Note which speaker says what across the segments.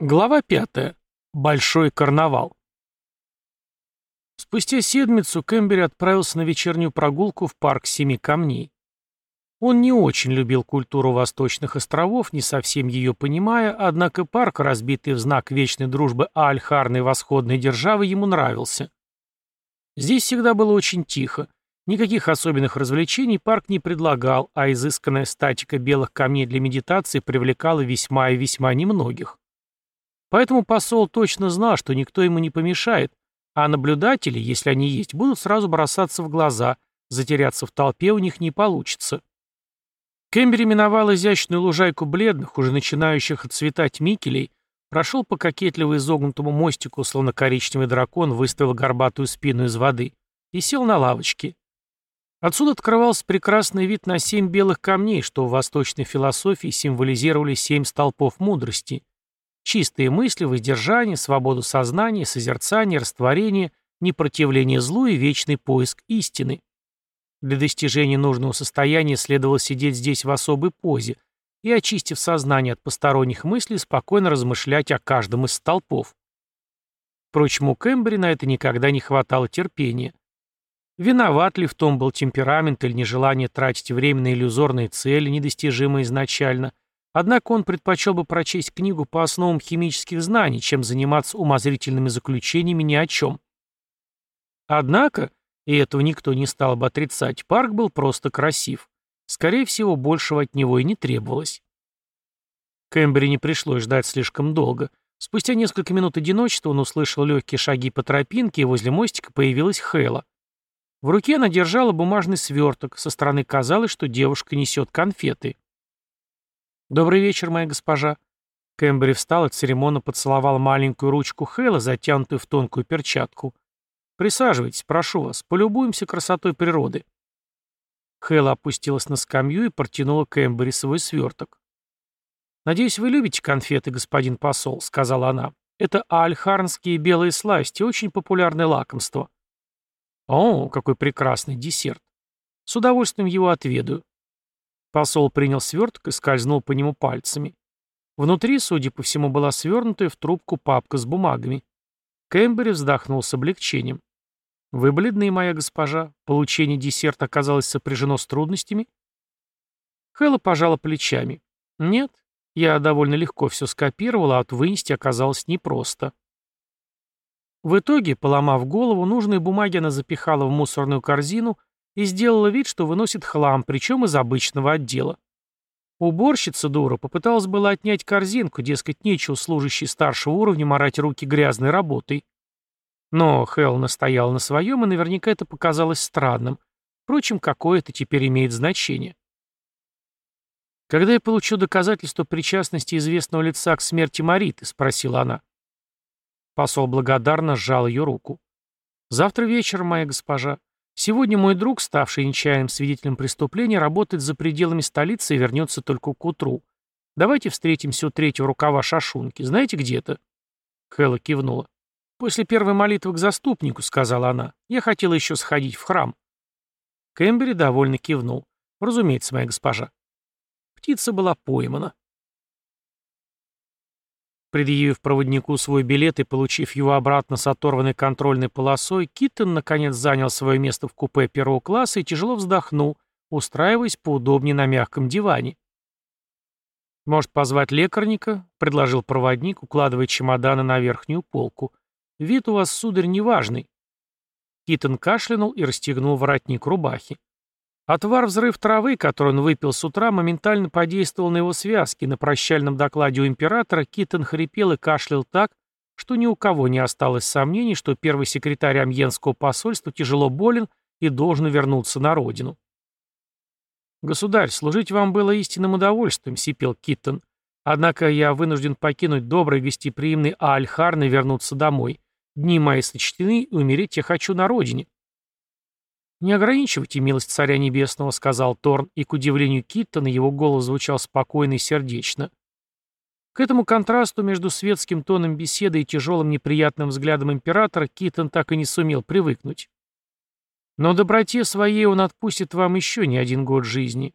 Speaker 1: Глава 5. Большой карнавал. Спустя седмицу Кэмбери отправился на вечернюю прогулку в парк Семи Камней. Он не очень любил культуру Восточных островов, не совсем ее понимая, однако парк, разбитый в знак вечной дружбы Аальхарной восходной державы, ему нравился. Здесь всегда было очень тихо. Никаких особенных развлечений парк не предлагал, а изысканная статика белых камней для медитации привлекала весьма и весьма немногих. Поэтому посол точно знал, что никто ему не помешает, а наблюдатели, если они есть, будут сразу бросаться в глаза, затеряться в толпе у них не получится. Кэмбери миновал изящную лужайку бледных, уже начинающих отцветать микелей, прошел по кокетливо изогнутому мостику, словно коричневый дракон выставил горбатую спину из воды, и сел на лавочке. Отсюда открывался прекрасный вид на семь белых камней, что в восточной философии символизировали семь столпов мудрости, Чистые мысли, воздержание, свободу сознания, созерцание, растворение, непротивление злу и вечный поиск истины. Для достижения нужного состояния следовало сидеть здесь в особой позе и, очистив сознание от посторонних мыслей, спокойно размышлять о каждом из столпов. Впрочем, у Кэмбери на это никогда не хватало терпения. Виноват ли в том был темперамент или нежелание тратить время на иллюзорные цели, недостижимые изначально – Однако он предпочел бы прочесть книгу по основам химических знаний, чем заниматься умозрительными заключениями ни о чем. Однако, и этого никто не стал бы отрицать, парк был просто красив. Скорее всего, большего от него и не требовалось. Кэмбери не пришлось ждать слишком долго. Спустя несколько минут одиночества он услышал легкие шаги по тропинке, и возле мостика появилась Хэла. В руке она держала бумажный сверток, со стороны казалось, что девушка несет конфеты. «Добрый вечер, моя госпожа». Кэмбери встал и церемонно поцеловал маленькую ручку Хэла, затянутую в тонкую перчатку. «Присаживайтесь, прошу вас, полюбуемся красотой природы». Хэла опустилась на скамью и протянула Кэмбери свой сверток. «Надеюсь, вы любите конфеты, господин посол», — сказала она. «Это альхарнские белые сласти, очень популярное лакомство». «О, какой прекрасный десерт! С удовольствием его отведаю. Посол принял сверток и скользнул по нему пальцами. Внутри, судя по всему, была свернутая в трубку папка с бумагами. Кэмбери вздохнул с облегчением. «Вы бледны, моя госпожа. Получение десерта оказалось сопряжено с трудностями?» Хэлла пожала плечами. «Нет, я довольно легко все скопировала, а вот вынести оказалось непросто». В итоге, поломав голову, нужные бумаги она запихала в мусорную корзину и сделала вид, что выносит хлам, причем из обычного отдела. Уборщица дура попыталась было отнять корзинку, дескать, нечего служащий старшего уровня морать руки грязной работой. Но Хелл настоял на своем, и наверняка это показалось странным. Впрочем, какое это теперь имеет значение. «Когда я получу доказательство причастности известного лица к смерти Мариты?» — спросила она. Посол благодарно сжал ее руку. «Завтра вечером, моя госпожа. Сегодня мой друг, ставший нечаянным свидетелем преступления, работает за пределами столицы и вернется только к утру. Давайте встретимся у третьего рукава шашунки. Знаете, где это?» Хэлла кивнула. «После первой молитвы к заступнику», — сказала она. «Я хотела еще сходить в храм». Кэмбери довольно кивнул. «Разумеется, моя госпожа». Птица была поймана. Предъявив проводнику свой билет и получив его обратно с оторванной контрольной полосой, Киттон наконец занял свое место в купе первого класса и тяжело вздохнул, устраиваясь поудобнее на мягком диване. «Может, позвать лекарника?» — предложил проводник, укладывая чемоданы на верхнюю полку. «Вид у вас, сударь, неважный». Киттон кашлянул и расстегнул воротник рубахи. Отвар взрыв-травы, который он выпил с утра, моментально подействовал на его связки. На прощальном докладе у императора Киттон хрипел и кашлял так, что ни у кого не осталось сомнений, что первый секретарь Амьенского посольства тяжело болен и должен вернуться на родину. «Государь, служить вам было истинным удовольствием», — сипел Киттон. «Однако я вынужден покинуть добрый гостеприимный Аальхарн и вернуться домой. Дни мои сочтены, и умереть я хочу на родине». «Не ограничивайте милость царя небесного», — сказал Торн, и, к удивлению Киттона, его голос звучал спокойно и сердечно. К этому контрасту между светским тоном беседы и тяжелым неприятным взглядом императора Киттон так и не сумел привыкнуть. «Но доброте своей он отпустит вам еще не один год жизни.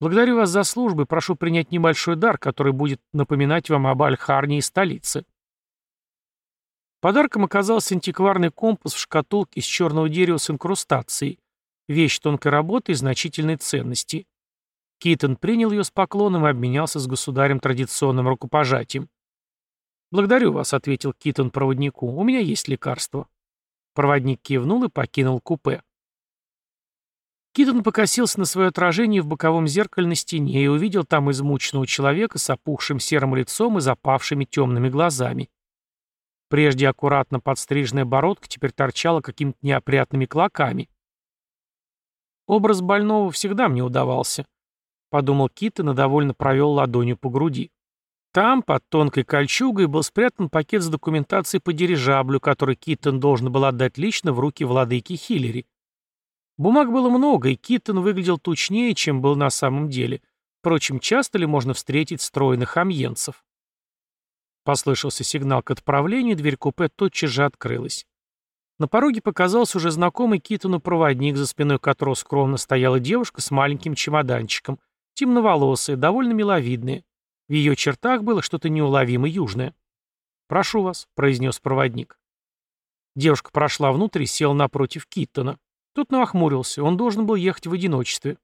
Speaker 1: Благодарю вас за службу и прошу принять небольшой дар, который будет напоминать вам об Альхарне и столице. Подарком оказался антикварный компас в шкатулке из черного дерева с инкрустацией, вещь тонкой работы и значительной ценности. Китон принял ее с поклоном и обменялся с государем традиционным рукопожатием. «Благодарю вас», — ответил Китон проводнику. «У меня есть лекарство». Проводник кивнул и покинул купе. Китон покосился на свое отражение в боковом зеркале на стене и увидел там измученного человека с опухшим серым лицом и запавшими темными глазами. Прежде аккуратно подстриженная бородка теперь торчала какими-то неопрятными клоками. Образ больного всегда мне удавался. Подумал Киттон и довольно провел ладонью по груди. Там, под тонкой кольчугой, был спрятан пакет с документацией по дирижаблю, который Киттон должен был отдать лично в руки владыки Хиллери. Бумаг было много, и Киттон выглядел тучнее, чем был на самом деле. Впрочем, часто ли можно встретить стройных амьенцев? Послышался сигнал к отправлению, дверь купе тотчас же открылась. На пороге показался уже знакомый Китону проводник, за спиной которого скромно стояла девушка с маленьким чемоданчиком, темноволосая, довольно миловидная. В ее чертах было что-то неуловимо южное. «Прошу вас», — произнес проводник. Девушка прошла внутрь и села напротив Киттона. Тот нахмурился, он должен был ехать в одиночестве.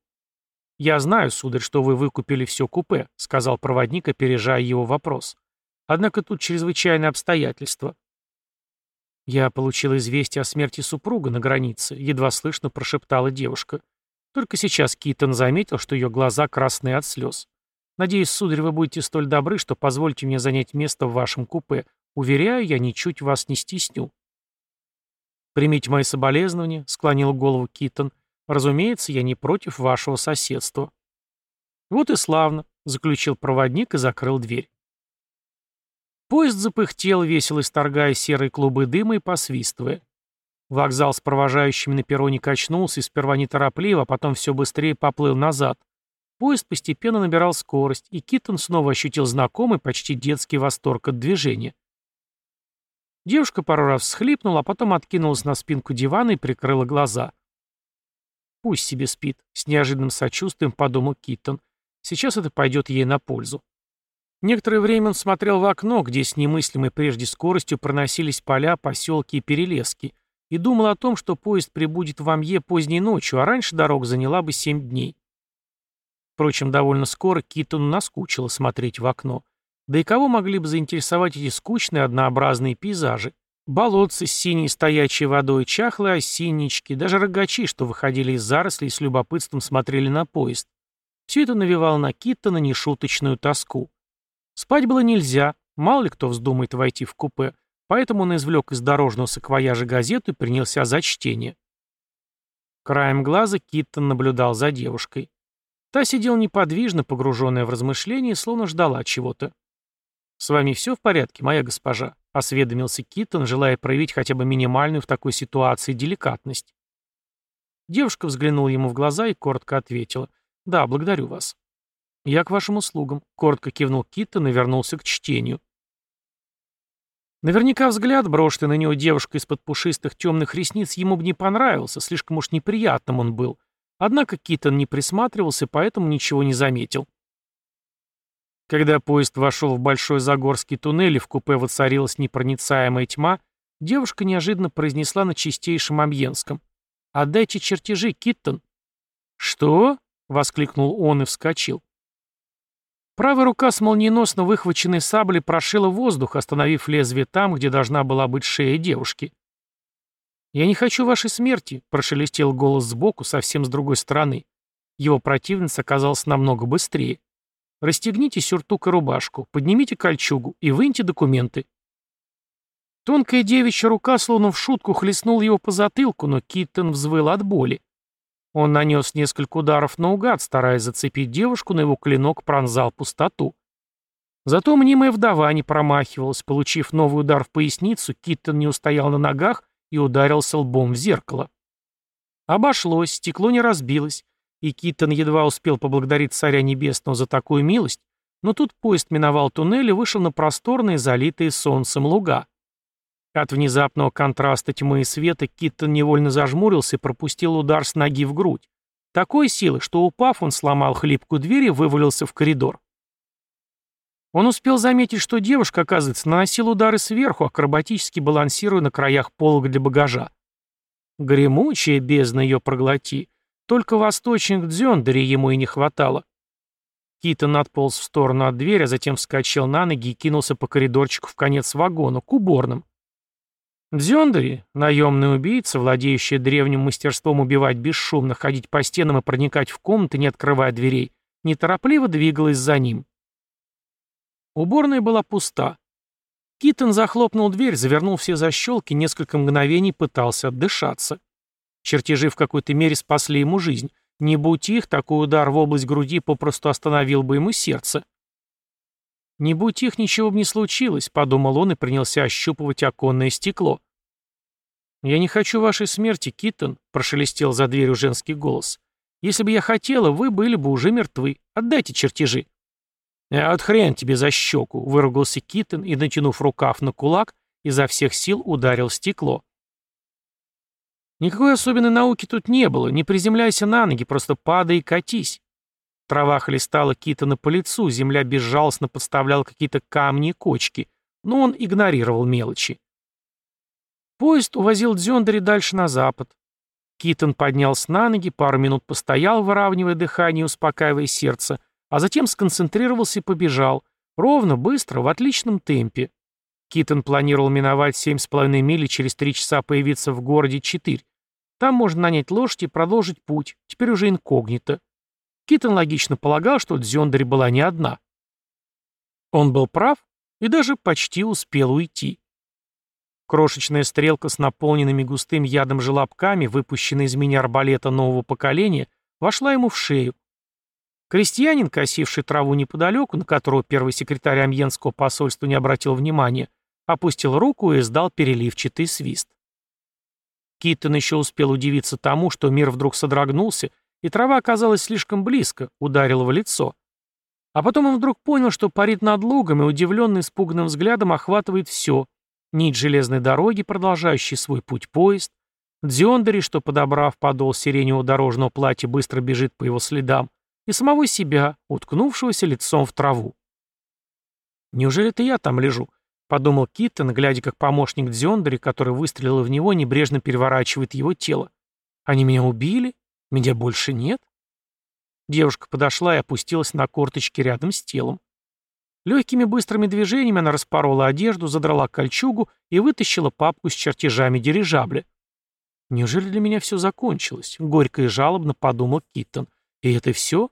Speaker 1: «Я знаю, сударь, что вы выкупили все купе», — сказал проводник, опережая его вопрос. Однако тут чрезвычайные обстоятельства. «Я получил известие о смерти супруга на границе», — едва слышно прошептала девушка. Только сейчас Китон заметил, что ее глаза красные от слез. «Надеюсь, сударь, вы будете столь добры, что позвольте мне занять место в вашем купе. Уверяю, я ничуть вас не стесню». «Примите мои соболезнования», — склонил голову Китон. «Разумеется, я не против вашего соседства». «Вот и славно», — заключил проводник и закрыл дверь. Поезд запыхтел, весело исторгая серые клубы дыма и посвистывая. Вокзал с провожающими на перроне качнулся и сперва неторопливо, а потом все быстрее поплыл назад. Поезд постепенно набирал скорость, и Киттон снова ощутил знакомый, почти детский восторг от движения. Девушка пару раз всхлипнула, а потом откинулась на спинку дивана и прикрыла глаза. «Пусть себе спит», — с неожиданным сочувствием подумал Киттон. «Сейчас это пойдет ей на пользу». Некоторое время он смотрел в окно, где с немыслимой прежде скоростью проносились поля, поселки и перелески, и думал о том, что поезд прибудет в Амье поздней ночью, а раньше дорога заняла бы семь дней. Впрочем, довольно скоро Китону наскучило смотреть в окно. Да и кого могли бы заинтересовать эти скучные однообразные пейзажи? Болотцы с синей стоячей водой, чахлые осиннички, даже рогачи, что выходили из зарослей и с любопытством смотрели на поезд. Все это навевало на Киттона нешуточную тоску. Спать было нельзя, мало ли кто вздумает войти в купе, поэтому он извлек из дорожного саквояжа газету и принялся за чтение. Краем глаза Киттон наблюдал за девушкой. Та сидела неподвижно, погруженная в размышления, словно ждала чего-то. «С вами все в порядке, моя госпожа?» — осведомился Киттон, желая проявить хотя бы минимальную в такой ситуации деликатность. Девушка взглянула ему в глаза и коротко ответила. «Да, благодарю вас». «Я к вашим услугам», — коротко кивнул Киттон и вернулся к чтению. Наверняка взгляд, брошенный на него девушка из-под пушистых темных ресниц, ему бы не понравился, слишком уж неприятным он был. Однако Киттон не присматривался, поэтому ничего не заметил. Когда поезд вошел в большой Загорский туннель и в купе воцарилась непроницаемая тьма, девушка неожиданно произнесла на чистейшем амьенском. «Отдайте чертежи, Киттон». «Что?» — воскликнул он и вскочил. Правая рука с молниеносно выхваченной саблей прошила воздух, остановив лезвие там, где должна была быть шея девушки. «Я не хочу вашей смерти», — прошелестел голос сбоку, совсем с другой стороны. Его противница оказалась намного быстрее. «Расстегните сюртук и рубашку, поднимите кольчугу и выньте документы». Тонкая девичья рука, словно в шутку, хлестнула его по затылку, но Киттон взвыл от боли. Он нанес несколько ударов наугад, стараясь зацепить девушку, но его клинок пронзал пустоту. Зато мнимая вдова не промахивалась. Получив новый удар в поясницу, Киттон не устоял на ногах и ударился лбом в зеркало. Обошлось, стекло не разбилось, и Киттон едва успел поблагодарить Царя Небесного за такую милость, но тут поезд миновал туннель и вышел на просторные, залитые солнцем луга. От внезапного контраста тьмы и света Киттон невольно зажмурился и пропустил удар с ноги в грудь. Такой силы, что упав, он сломал хлипкую дверь и вывалился в коридор. Он успел заметить, что девушка, оказывается, наносила удары сверху, акробатически балансируя на краях полога для багажа. Гремучая бездна ее проглоти. Только восточник Дзёндари ему и не хватало. Китон отполз в сторону от двери, а затем вскочил на ноги и кинулся по коридорчику в конец вагона, к уборным. Дзёндари, наемный убийца, владеющий древним мастерством убивать бесшумно, ходить по стенам и проникать в комнаты, не открывая дверей, неторопливо двигалась за ним. Уборная была пуста. Китон захлопнул дверь, завернул все защелки, несколько мгновений пытался отдышаться. Чертежи в какой-то мере спасли ему жизнь. Не будь их, такой удар в область груди попросту остановил бы ему сердце. «Не будь их, ничего бы не случилось», — подумал он и принялся ощупывать оконное стекло. «Я не хочу вашей смерти, Китон», — прошелестел за дверью женский голос. «Если бы я хотела, вы были бы уже мертвы. Отдайте чертежи». «А вот хрен тебе за щеку!» — выругался Китон и, натянув рукав на кулак, изо всех сил ударил стекло. Никакой особенной науки тут не было, не приземляйся на ноги, просто падай и катись. Трава хлестала Китона по лицу, земля безжалостно подставляла какие-то камни и кочки, но он игнорировал мелочи. Поезд увозил Дзёндари дальше на запад. Китон поднялся на ноги, пару минут постоял, выравнивая дыхание и успокаивая сердце, а затем сконцентрировался и побежал. Ровно, быстро, в отличном темпе. Китон планировал миновать 7,5 мили через три часа появиться в городе Четырь. Там можно нанять лошадь и продолжить путь, теперь уже инкогнито. Китон логично полагал, что Дзёндари была не одна. Он был прав и даже почти успел уйти. Крошечная стрелка с наполненными густым ядом желобками, выпущенная из мини-арбалета нового поколения, вошла ему в шею, Крестьянин, косивший траву неподалеку, на которого первый секретарь Амьенского посольства не обратил внимания, опустил руку и издал переливчатый свист. Киттон еще успел удивиться тому, что мир вдруг содрогнулся, и трава оказалась слишком близко, ударила в лицо. А потом он вдруг понял, что парит над лугом и удивленный испуганным взглядом охватывает все. Нить железной дороги, продолжающий свой путь поезд, Дзиондари, что, подобрав подол сиреневого дорожного платья, быстро бежит по его следам, и самого себя, уткнувшегося лицом в траву. «Неужели это я там лежу?» — подумал Киттон, глядя, как помощник Дзёндери, который выстрелил в него, небрежно переворачивает его тело. «Они меня убили? Меня больше нет?» Девушка подошла и опустилась на корточки рядом с телом. Легкими быстрыми движениями она распорола одежду, задрала кольчугу и вытащила папку с чертежами дирижабля. «Неужели для меня все закончилось?» — горько и жалобно подумал Киттон. «И это все?»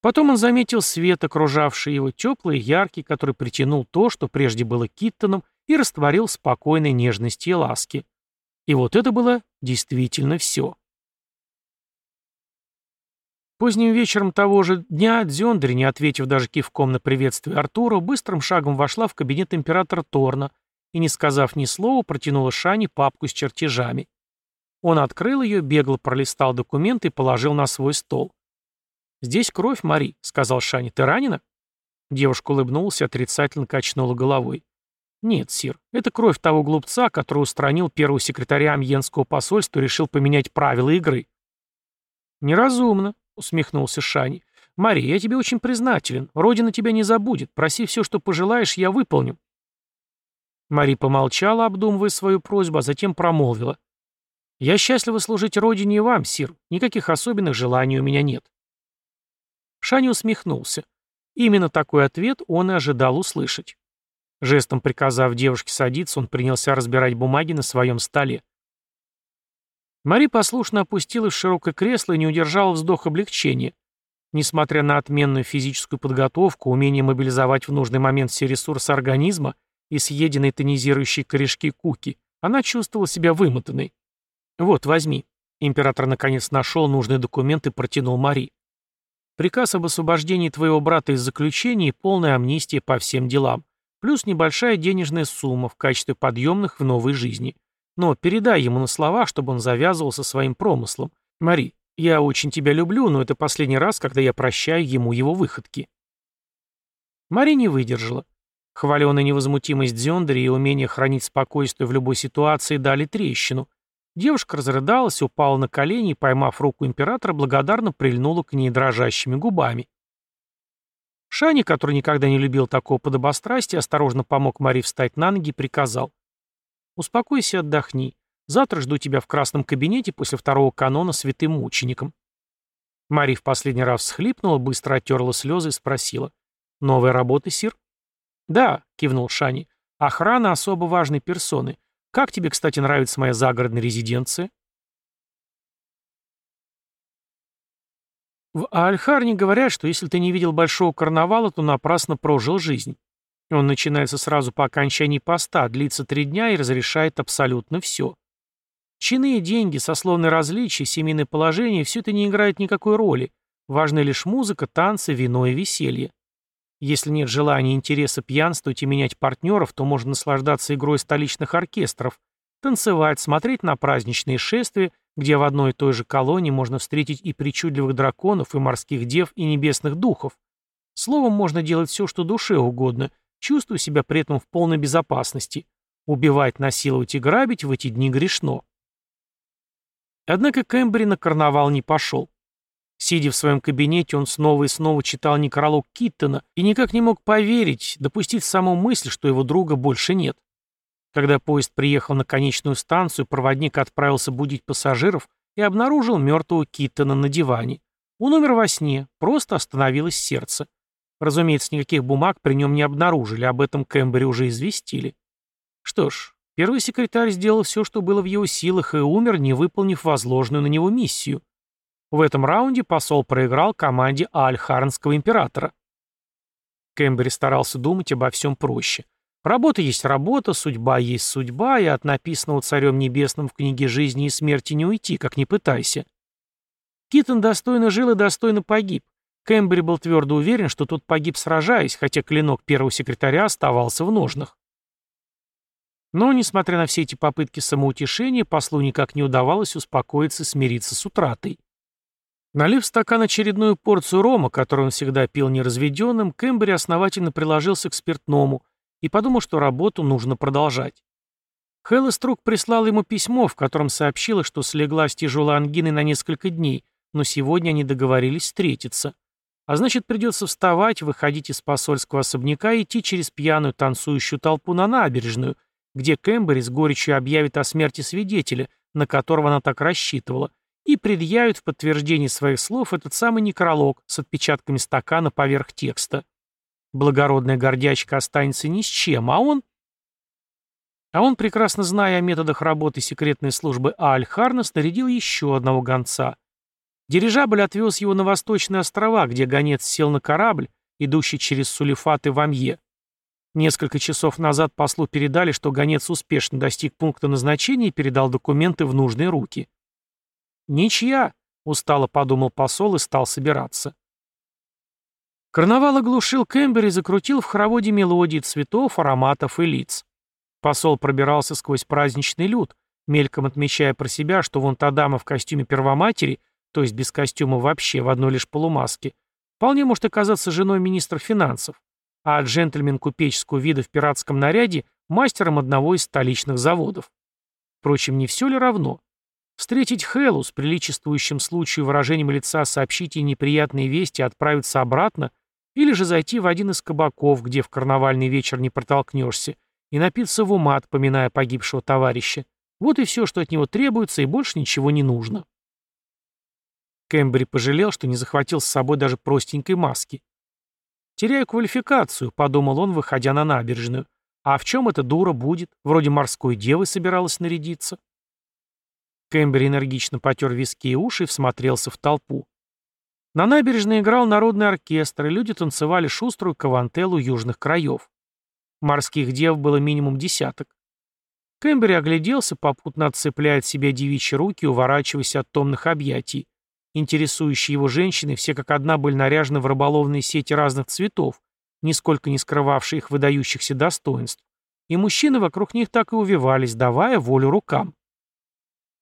Speaker 1: Потом он заметил свет, окружавший его теплый и яркий, который притянул то, что прежде было Киттоном, и растворил спокойной нежности и ласке. И вот это было действительно все. Поздним вечером того же дня Дзёндри, не ответив даже кивком на приветствие Артура, быстрым шагом вошла в кабинет императора Торна и, не сказав ни слова, протянула Шане папку с чертежами. Он открыл ее, бегло пролистал документы и положил на свой стол. «Здесь кровь, Мари», — сказал Шани. «Ты ранена?» Девушка улыбнулась и отрицательно качнула головой. «Нет, Сир, это кровь того глупца, который устранил первого секретаря Амьенского посольства и решил поменять правила игры». «Неразумно», — усмехнулся Шани. «Мари, я тебе очень признателен. Родина тебя не забудет. Проси все, что пожелаешь, я выполню». Мари помолчала, обдумывая свою просьбу, а затем промолвила. «Я счастлива служить Родине и вам, Сир. Никаких особенных желаний у меня нет». Шани усмехнулся. Именно такой ответ он и ожидал услышать. Жестом приказав девушке садиться, он принялся разбирать бумаги на своем столе. Мари послушно опустилась в широкое кресло и не удержала вздох облегчения. Несмотря на отменную физическую подготовку, умение мобилизовать в нужный момент все ресурсы организма и съеденные тонизирующие корешки куки, она чувствовала себя вымотанной. «Вот, возьми». Император наконец нашел нужный документ и протянул Мари. Приказ об освобождении твоего брата из заключения и полная амнистия по всем делам, плюс небольшая денежная сумма в качестве подъемных в новой жизни. Но передай ему на слова, чтобы он завязывал со своим промыслом. Мари, я очень тебя люблю, но это последний раз, когда я прощаю ему его выходки. Мари не выдержала. Хваленая невозмутимость Дзёндери и умение хранить спокойствие в любой ситуации дали трещину, Девушка разрыдалась, упала на колени и, поймав руку императора, благодарно прильнула к ней дрожащими губами. Шани, который никогда не любил такого подобострастия, осторожно помог Мари встать на ноги и приказал. «Успокойся и отдохни. Завтра жду тебя в красном кабинете после второго канона святым мучеником». Мари в последний раз всхлипнула, быстро оттерла слезы и спросила. «Новая работа, Сир?» «Да», — кивнул Шани. «Охрана особо важной персоны. Как тебе, кстати, нравится моя загородная резиденция?» В Альхарне говорят, что если ты не видел большого карнавала, то напрасно прожил жизнь. Он начинается сразу по окончании поста, длится три дня и разрешает абсолютно все. Чины, деньги, сословные различия, семейное положение – все это не играет никакой роли. Важны лишь музыка, танцы, вино и веселье. Если нет желания, интереса пьянствовать и менять партнеров, то можно наслаждаться игрой столичных оркестров, танцевать, смотреть на праздничные шествия, где в одной и той же колонии можно встретить и причудливых драконов, и морских дев, и небесных духов. Словом, можно делать все, что душе угодно, чувствуя себя при этом в полной безопасности. Убивать, насиловать и грабить в эти дни грешно. Однако Кэмбри на карнавал не пошел. Сидя в своем кабинете, он снова и снова читал некролог Киттона и никак не мог поверить, допустить саму мысль, что его друга больше нет. Когда поезд приехал на конечную станцию, проводник отправился будить пассажиров и обнаружил мертвого Киттона на диване. Он умер во сне, просто остановилось сердце. Разумеется, никаких бумаг при нем не обнаружили, об этом Кэмбери уже известили. Что ж, первый секретарь сделал все, что было в его силах, и умер, не выполнив возложенную на него миссию. В этом раунде посол проиграл команде Альхарнского императора. Кэмбери старался думать обо всем проще. Работа есть работа, судьба есть судьба, и от написанного Царем Небесным в книге жизни и смерти не уйти, как не пытайся. Китон достойно жил и достойно погиб. Кэмбери был твердо уверен, что тот погиб сражаясь, хотя клинок первого секретаря оставался в ножнах. Но, несмотря на все эти попытки самоутешения, послу никак не удавалось успокоиться и смириться с утратой. Налив стакан очередную порцию рома, которую он всегда пил неразведенным, Кэмбери основательно приложился к спиртному и подумал, что работу нужно продолжать. Хэлла Струк прислал ему письмо, в котором сообщила, что слегла с тяжелой ангиной на несколько дней, но сегодня они договорились встретиться. А значит, придется вставать, выходить из посольского особняка и идти через пьяную танцующую толпу на набережную, где Кэмбери с горечью объявит о смерти свидетеля, на которого она так рассчитывала, и предъявит в подтверждение своих слов этот самый некролог с отпечатками стакана поверх текста. Благородная гордячка останется ни с чем, а он... А он, прекрасно зная о методах работы секретной службы Ааль-Харна, снарядил еще одного гонца. Дирижабль отвез его на Восточные острова, где гонец сел на корабль, идущий через Сулифат и Вамье. Несколько часов назад послу передали, что гонец успешно достиг пункта назначения и передал документы в нужные руки. «Ничья», — устало подумал посол и стал собираться. Карнавал оглушил Кэмбер и закрутил в хороводе мелодии цветов, ароматов и лиц. Посол пробирался сквозь праздничный люд, мельком отмечая про себя, что вон та дама в костюме первоматери, то есть без костюма вообще, в одной лишь полумаске, вполне может оказаться женой министра финансов, а джентльмен купеческого вида в пиратском наряде – мастером одного из столичных заводов. Впрочем, не все ли равно? Встретить Хэллу с приличествующим случаю выражением лица сообщить ей неприятные вести и отправиться обратно, или же зайти в один из кабаков, где в карнавальный вечер не протолкнешься, и напиться в умат, поминая погибшего товарища. Вот и все, что от него требуется, и больше ничего не нужно. Кэмбри пожалел, что не захватил с собой даже простенькой маски. «Теряю квалификацию», — подумал он, выходя на набережную. «А в чем эта дура будет? Вроде морской девы собиралась нарядиться». Кэмбери энергично потер виски и уши и всмотрелся в толпу. На набережной играл народный оркестр, и люди танцевали шуструю кавантеллу южных краев. Морских дев было минимум десяток. Кэмбери огляделся, попутно отцепляя от себя девичьи руки, уворачиваясь от томных объятий. Интересующие его женщины все как одна были наряжены в рыболовные сети разных цветов, нисколько не скрывавшие их выдающихся достоинств. И мужчины вокруг них так и увивались, давая волю рукам.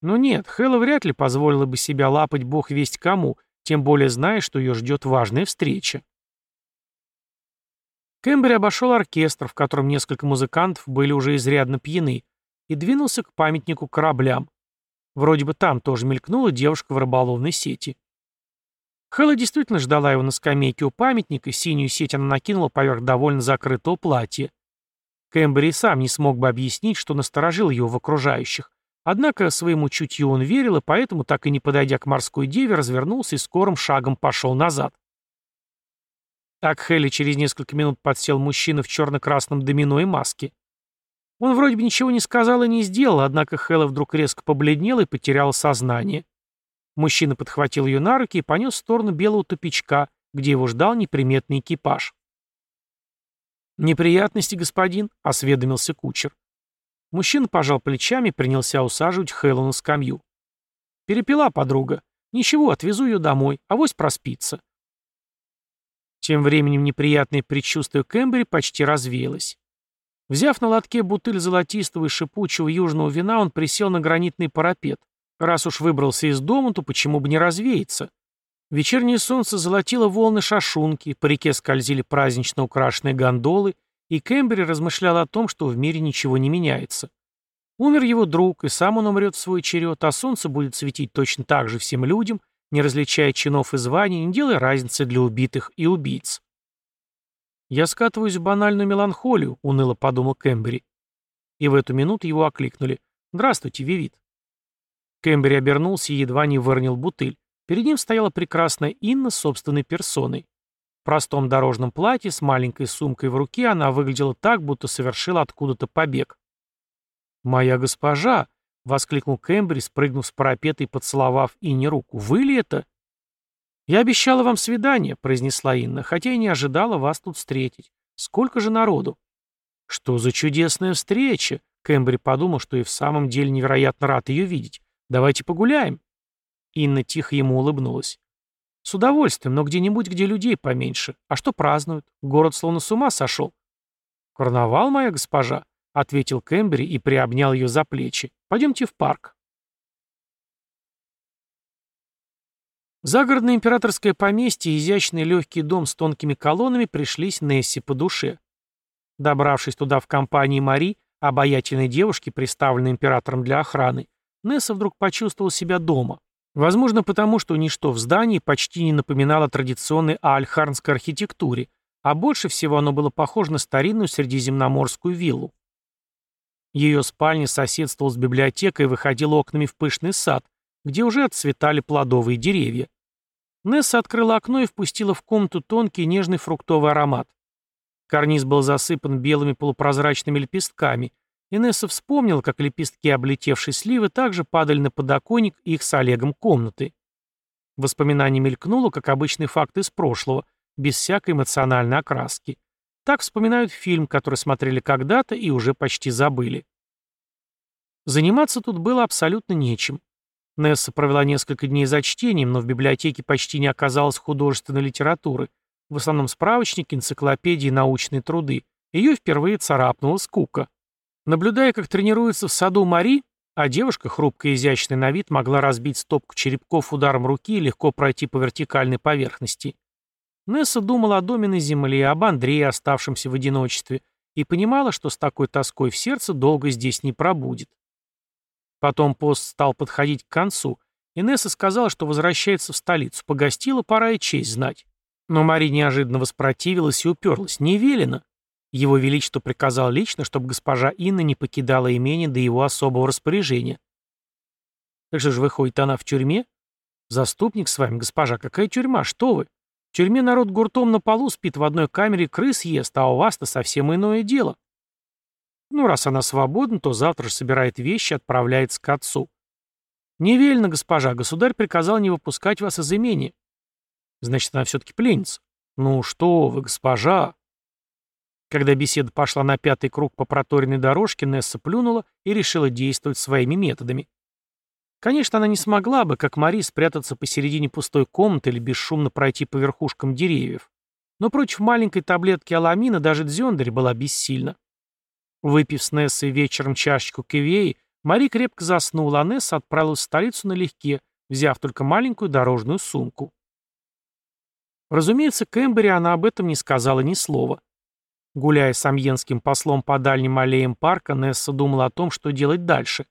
Speaker 1: Но нет, Хэлла вряд ли позволила бы себя лапать бог весть кому, тем более зная, что ее ждет важная встреча. Кэмбери обошел оркестр, в котором несколько музыкантов были уже изрядно пьяны, и двинулся к памятнику кораблям. Вроде бы там тоже мелькнула девушка в рыболовной сети. Хэлла действительно ждала его на скамейке у памятника, синюю сеть она накинула поверх довольно закрытого платья. Кэмбери сам не смог бы объяснить, что насторожил его в окружающих. Однако своему чутью он верил, и поэтому, так и не подойдя к морской деве, развернулся и скорым шагом пошел назад. Так Хелли через несколько минут подсел мужчина в черно-красном домино и маске. Он вроде бы ничего не сказал и не сделал, однако Хэлла вдруг резко побледнела и потеряла сознание. Мужчина подхватил ее на руки и понес в сторону белого тупичка, где его ждал неприметный экипаж. «Неприятности, господин», — осведомился кучер. Мужчина пожал плечами и принялся усаживать Хэллу на скамью. «Перепила подруга. Ничего, отвезу ее домой, авось проспится». Тем временем неприятное предчувствие Кэмбери почти развеялось. Взяв на лотке бутыль золотистого и шипучего южного вина, он присел на гранитный парапет. Раз уж выбрался из дома, то почему бы не развеяться? Вечернее солнце золотило волны шашунки, по реке скользили празднично украшенные гондолы, и Кэмбери размышлял о том, что в мире ничего не меняется. Умер его друг, и сам он умрет в свой черед, а солнце будет светить точно так же всем людям, не различая чинов и званий, не делая разницы для убитых и убийц. «Я скатываюсь в банальную меланхолию», — уныло подумал Кэмбери. И в эту минуту его окликнули. «Здравствуйте, Вивит». Кэмбери обернулся и едва не выронил бутыль. Перед ним стояла прекрасная Инна собственной персоной. В простом дорожном платье с маленькой сумкой в руке она выглядела так, будто совершила откуда-то побег. «Моя госпожа!» — воскликнул Кэмбри, спрыгнув с парапета и поцеловав Инне руку. «Вы ли это?» «Я обещала вам свидание», — произнесла Инна, «хотя и не ожидала вас тут встретить. Сколько же народу?» «Что за чудесная встреча?» Кэмбри подумал, что и в самом деле невероятно рад ее видеть. «Давайте погуляем». Инна тихо ему улыбнулась. «С удовольствием, но где-нибудь, где людей поменьше. А что празднуют? Город словно с ума сошел». «Карнавал, моя госпожа», — ответил Кэмбери и приобнял ее за плечи. «Пойдемте в парк». Загородное императорское поместье и изящный легкий дом с тонкими колоннами пришлись Несси по душе. Добравшись туда в компании Мари, обаятельной девушки, представленной императором для охраны, Несса вдруг почувствовал себя дома. Возможно, потому что ничто в здании почти не напоминало традиционной альхарнской архитектуре, а больше всего оно было похоже на старинную средиземноморскую виллу. Ее спальня соседствовала с библиотекой и выходила окнами в пышный сад, где уже отцветали плодовые деревья. Несса открыла окно и впустила в комнату тонкий нежный фруктовый аромат. Карниз был засыпан белыми полупрозрачными лепестками. Инесса вспомнила, как лепестки облетевшей сливы также падали на подоконник их с Олегом комнаты. Воспоминание мелькнуло, как обычный факт из прошлого, без всякой эмоциональной окраски. Так вспоминают фильм, который смотрели когда-то и уже почти забыли. Заниматься тут было абсолютно нечем. Несса провела несколько дней за чтением, но в библиотеке почти не оказалось художественной литературы, в основном справочники, энциклопедии и научные труды. Ее впервые царапнула скука. Наблюдая, как тренируется в саду Мари, а девушка, хрупкая и изящная на вид, могла разбить стопку черепков ударом руки и легко пройти по вертикальной поверхности. Несса думала о доме на земле, об Андрее, оставшемся в одиночестве, и понимала, что с такой тоской в сердце долго здесь не пробудет. Потом пост стал подходить к концу. Инесса сказала, что возвращается в столицу. Погостила, пора и честь знать. Но Мари неожиданно воспротивилась и уперлась. Не велено. Его Величество приказал лично, чтобы госпожа Инна не покидала имение до его особого распоряжения. Так что же выходит она в тюрьме? Заступник с вами, госпожа, какая тюрьма, что вы? В тюрьме народ гуртом на полу спит в одной камере, крыс ест, а у вас-то совсем иное дело. Ну, раз она свободна, то завтра же собирает вещи и отправляется к отцу. Не велено, госпожа, государь приказал не выпускать вас из имения. Значит, она все-таки пленница. Ну что вы, госпожа. Когда беседа пошла на пятый круг по проторенной дорожке, Несса плюнула и решила действовать своими методами. Конечно, она не смогла бы, как Мари, спрятаться посередине пустой комнаты или бесшумно пройти по верхушкам деревьев. Но против маленькой таблетки аламина даже Дзёндарь была бессильна. Выпив с Нессой вечером чашечку кивеи, Мари крепко заснула, а Несса отправилась в столицу налегке, взяв только маленькую дорожную сумку. Разумеется, Кэмбери она об этом не сказала ни слова. Гуляя с амьенским послом по дальним аллеям парка, Несса думала о том, что делать дальше.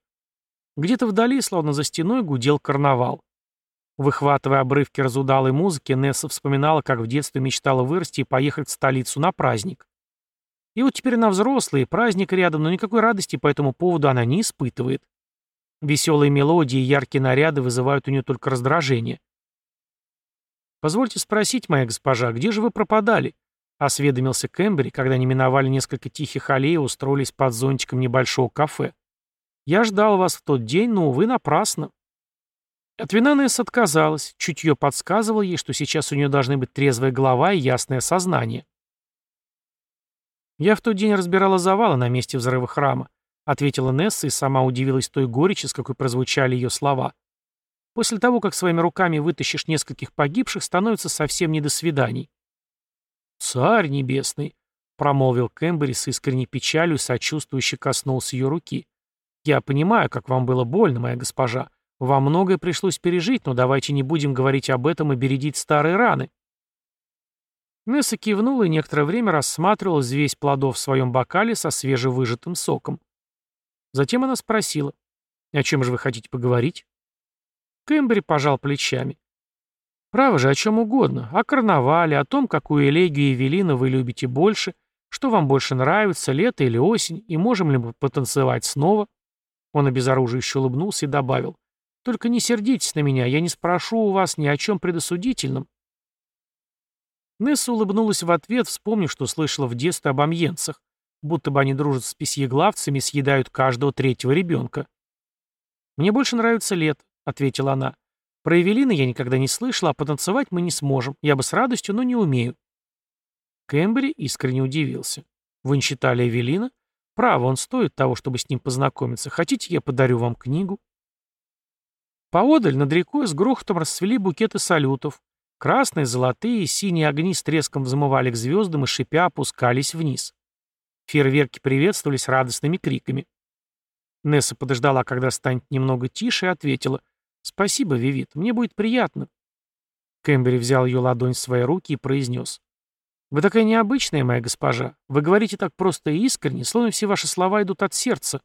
Speaker 1: Где-то вдали, словно за стеной, гудел карнавал. Выхватывая обрывки разудалой музыки, Несса вспоминала, как в детстве мечтала вырасти и поехать в столицу на праздник. И вот теперь она взрослая, праздник рядом, но никакой радости по этому поводу она не испытывает. Веселые мелодии и яркие наряды вызывают у нее только раздражение. «Позвольте спросить, моя госпожа, где же вы пропадали?» — осведомился Кэмбери, когда они миновали несколько тихих аллей и устроились под зонтиком небольшого кафе. «Я ждал вас в тот день, но, увы, напрасно». От вина Несс отказалась, чутье подсказывало ей, что сейчас у нее должны быть трезвая голова и ясное сознание. «Я в тот день разбирала завалы на месте взрыва храма», ответила Несса и сама удивилась той горечи, с какой прозвучали ее слова. После того, как своими руками вытащишь нескольких погибших, становится совсем не до свиданий. «Царь небесный», — промолвил Кэмбери с искренней печалью, сочувствующе коснулся ее руки. «Я понимаю, как вам было больно, моя госпожа. Вам многое пришлось пережить, но давайте не будем говорить об этом и бередить старые раны». Несса кивнула и некоторое время рассматривала взвесь плодов в своем бокале со свежевыжатым соком. Затем она спросила, «О чем же вы хотите поговорить?» Кэмбери пожал плечами. «Право же, о чем угодно. О карнавале, о том, какую элегию Эвелина вы любите больше, что вам больше нравится, лето или осень, и можем ли мы потанцевать снова?» Он обезоруживающе улыбнулся и добавил, «Только не сердитесь на меня, я не спрошу у вас ни о чем предосудительном. Несса улыбнулась в ответ, вспомнив, что слышала в детстве об амьенцах, будто бы они дружат с письеглавцами и съедают каждого третьего ребенка. «Мне больше нравится лет», — ответила она. «Про Эвелина я никогда не слышала, а потанцевать мы не сможем. Я бы с радостью, но не умею». Кэмбери искренне удивился. «Вы не читали Эвелина? Право, он стоит того, чтобы с ним познакомиться. Хотите, я подарю вам книгу?» Поодаль над рекой с грохотом расцвели букеты салютов, Красные, золотые, синие огни с треском взмывали к звездам и шипя опускались вниз. Фейерверки приветствовались радостными криками. Несса подождала, когда станет немного тише, и ответила «Спасибо, Вивит, мне будет приятно». Кэмбери взял ее ладонь в свои руки и произнес «Вы такая необычная, моя госпожа. Вы говорите так просто и искренне, словно все ваши слова идут от сердца».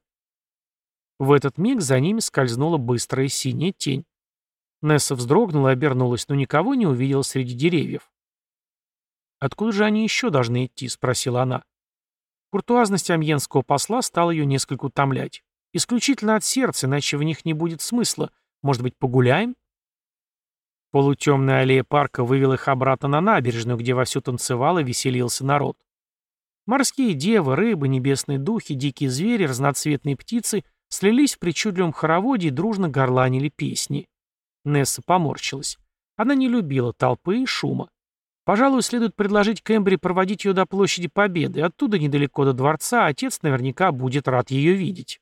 Speaker 1: В этот миг за ними скользнула быстрая синяя тень. Несса вздрогнула и обернулась, но никого не увидела среди деревьев. «Откуда же они еще должны идти?» — спросила она. Куртуазность амьенского посла стала ее несколько утомлять. «Исключительно от сердца, иначе в них не будет смысла. Может быть, погуляем?» Полутемная аллея парка вывела их обратно на набережную, где вовсю танцевал и веселился народ. Морские девы, рыбы, небесные духи, дикие звери, разноцветные птицы слились в причудливом хороводе и дружно горланили песни. Несса поморщилась. Она не любила толпы и шума. Пожалуй, следует предложить Кэмбри проводить ее до площади Победы. Оттуда недалеко до дворца, отец наверняка будет рад ее видеть.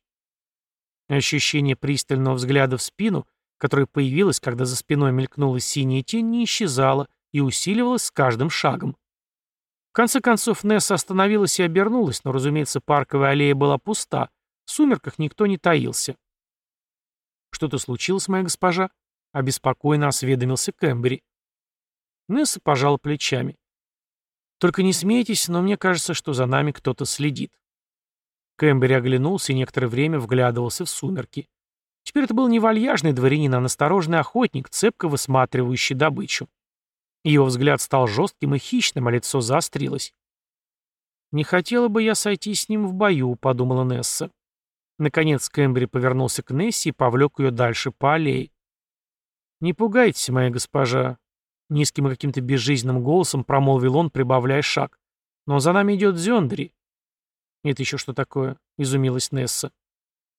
Speaker 1: Ощущение пристального взгляда в спину, которое появилось, когда за спиной мелькнула синяя тень, не исчезало и усиливалось с каждым шагом. В конце концов Несса остановилась и обернулась, но, разумеется, парковая аллея была пуста. В сумерках никто не таился. «Что-то случилось, моя госпожа?» Обеспокоенно осведомился Кэмбери. Несса пожал плечами. «Только не смейтесь, но мне кажется, что за нами кто-то следит». Кэмбери оглянулся и некоторое время вглядывался в сумерки. Теперь это был не вальяжный дворянин, а настороженный охотник, цепко высматривающий добычу. Его взгляд стал жестким и хищным, а лицо заострилось. «Не хотела бы я сойти с ним в бою», — подумала Несса. Наконец Кэмбери повернулся к Нессе и повлек ее дальше по аллее. «Не пугайтесь, моя госпожа», — низким и каким-то безжизненным голосом промолвил он, прибавляя шаг. «Но за нами идет Дзёндри». «Это еще что такое?» — изумилась Несса.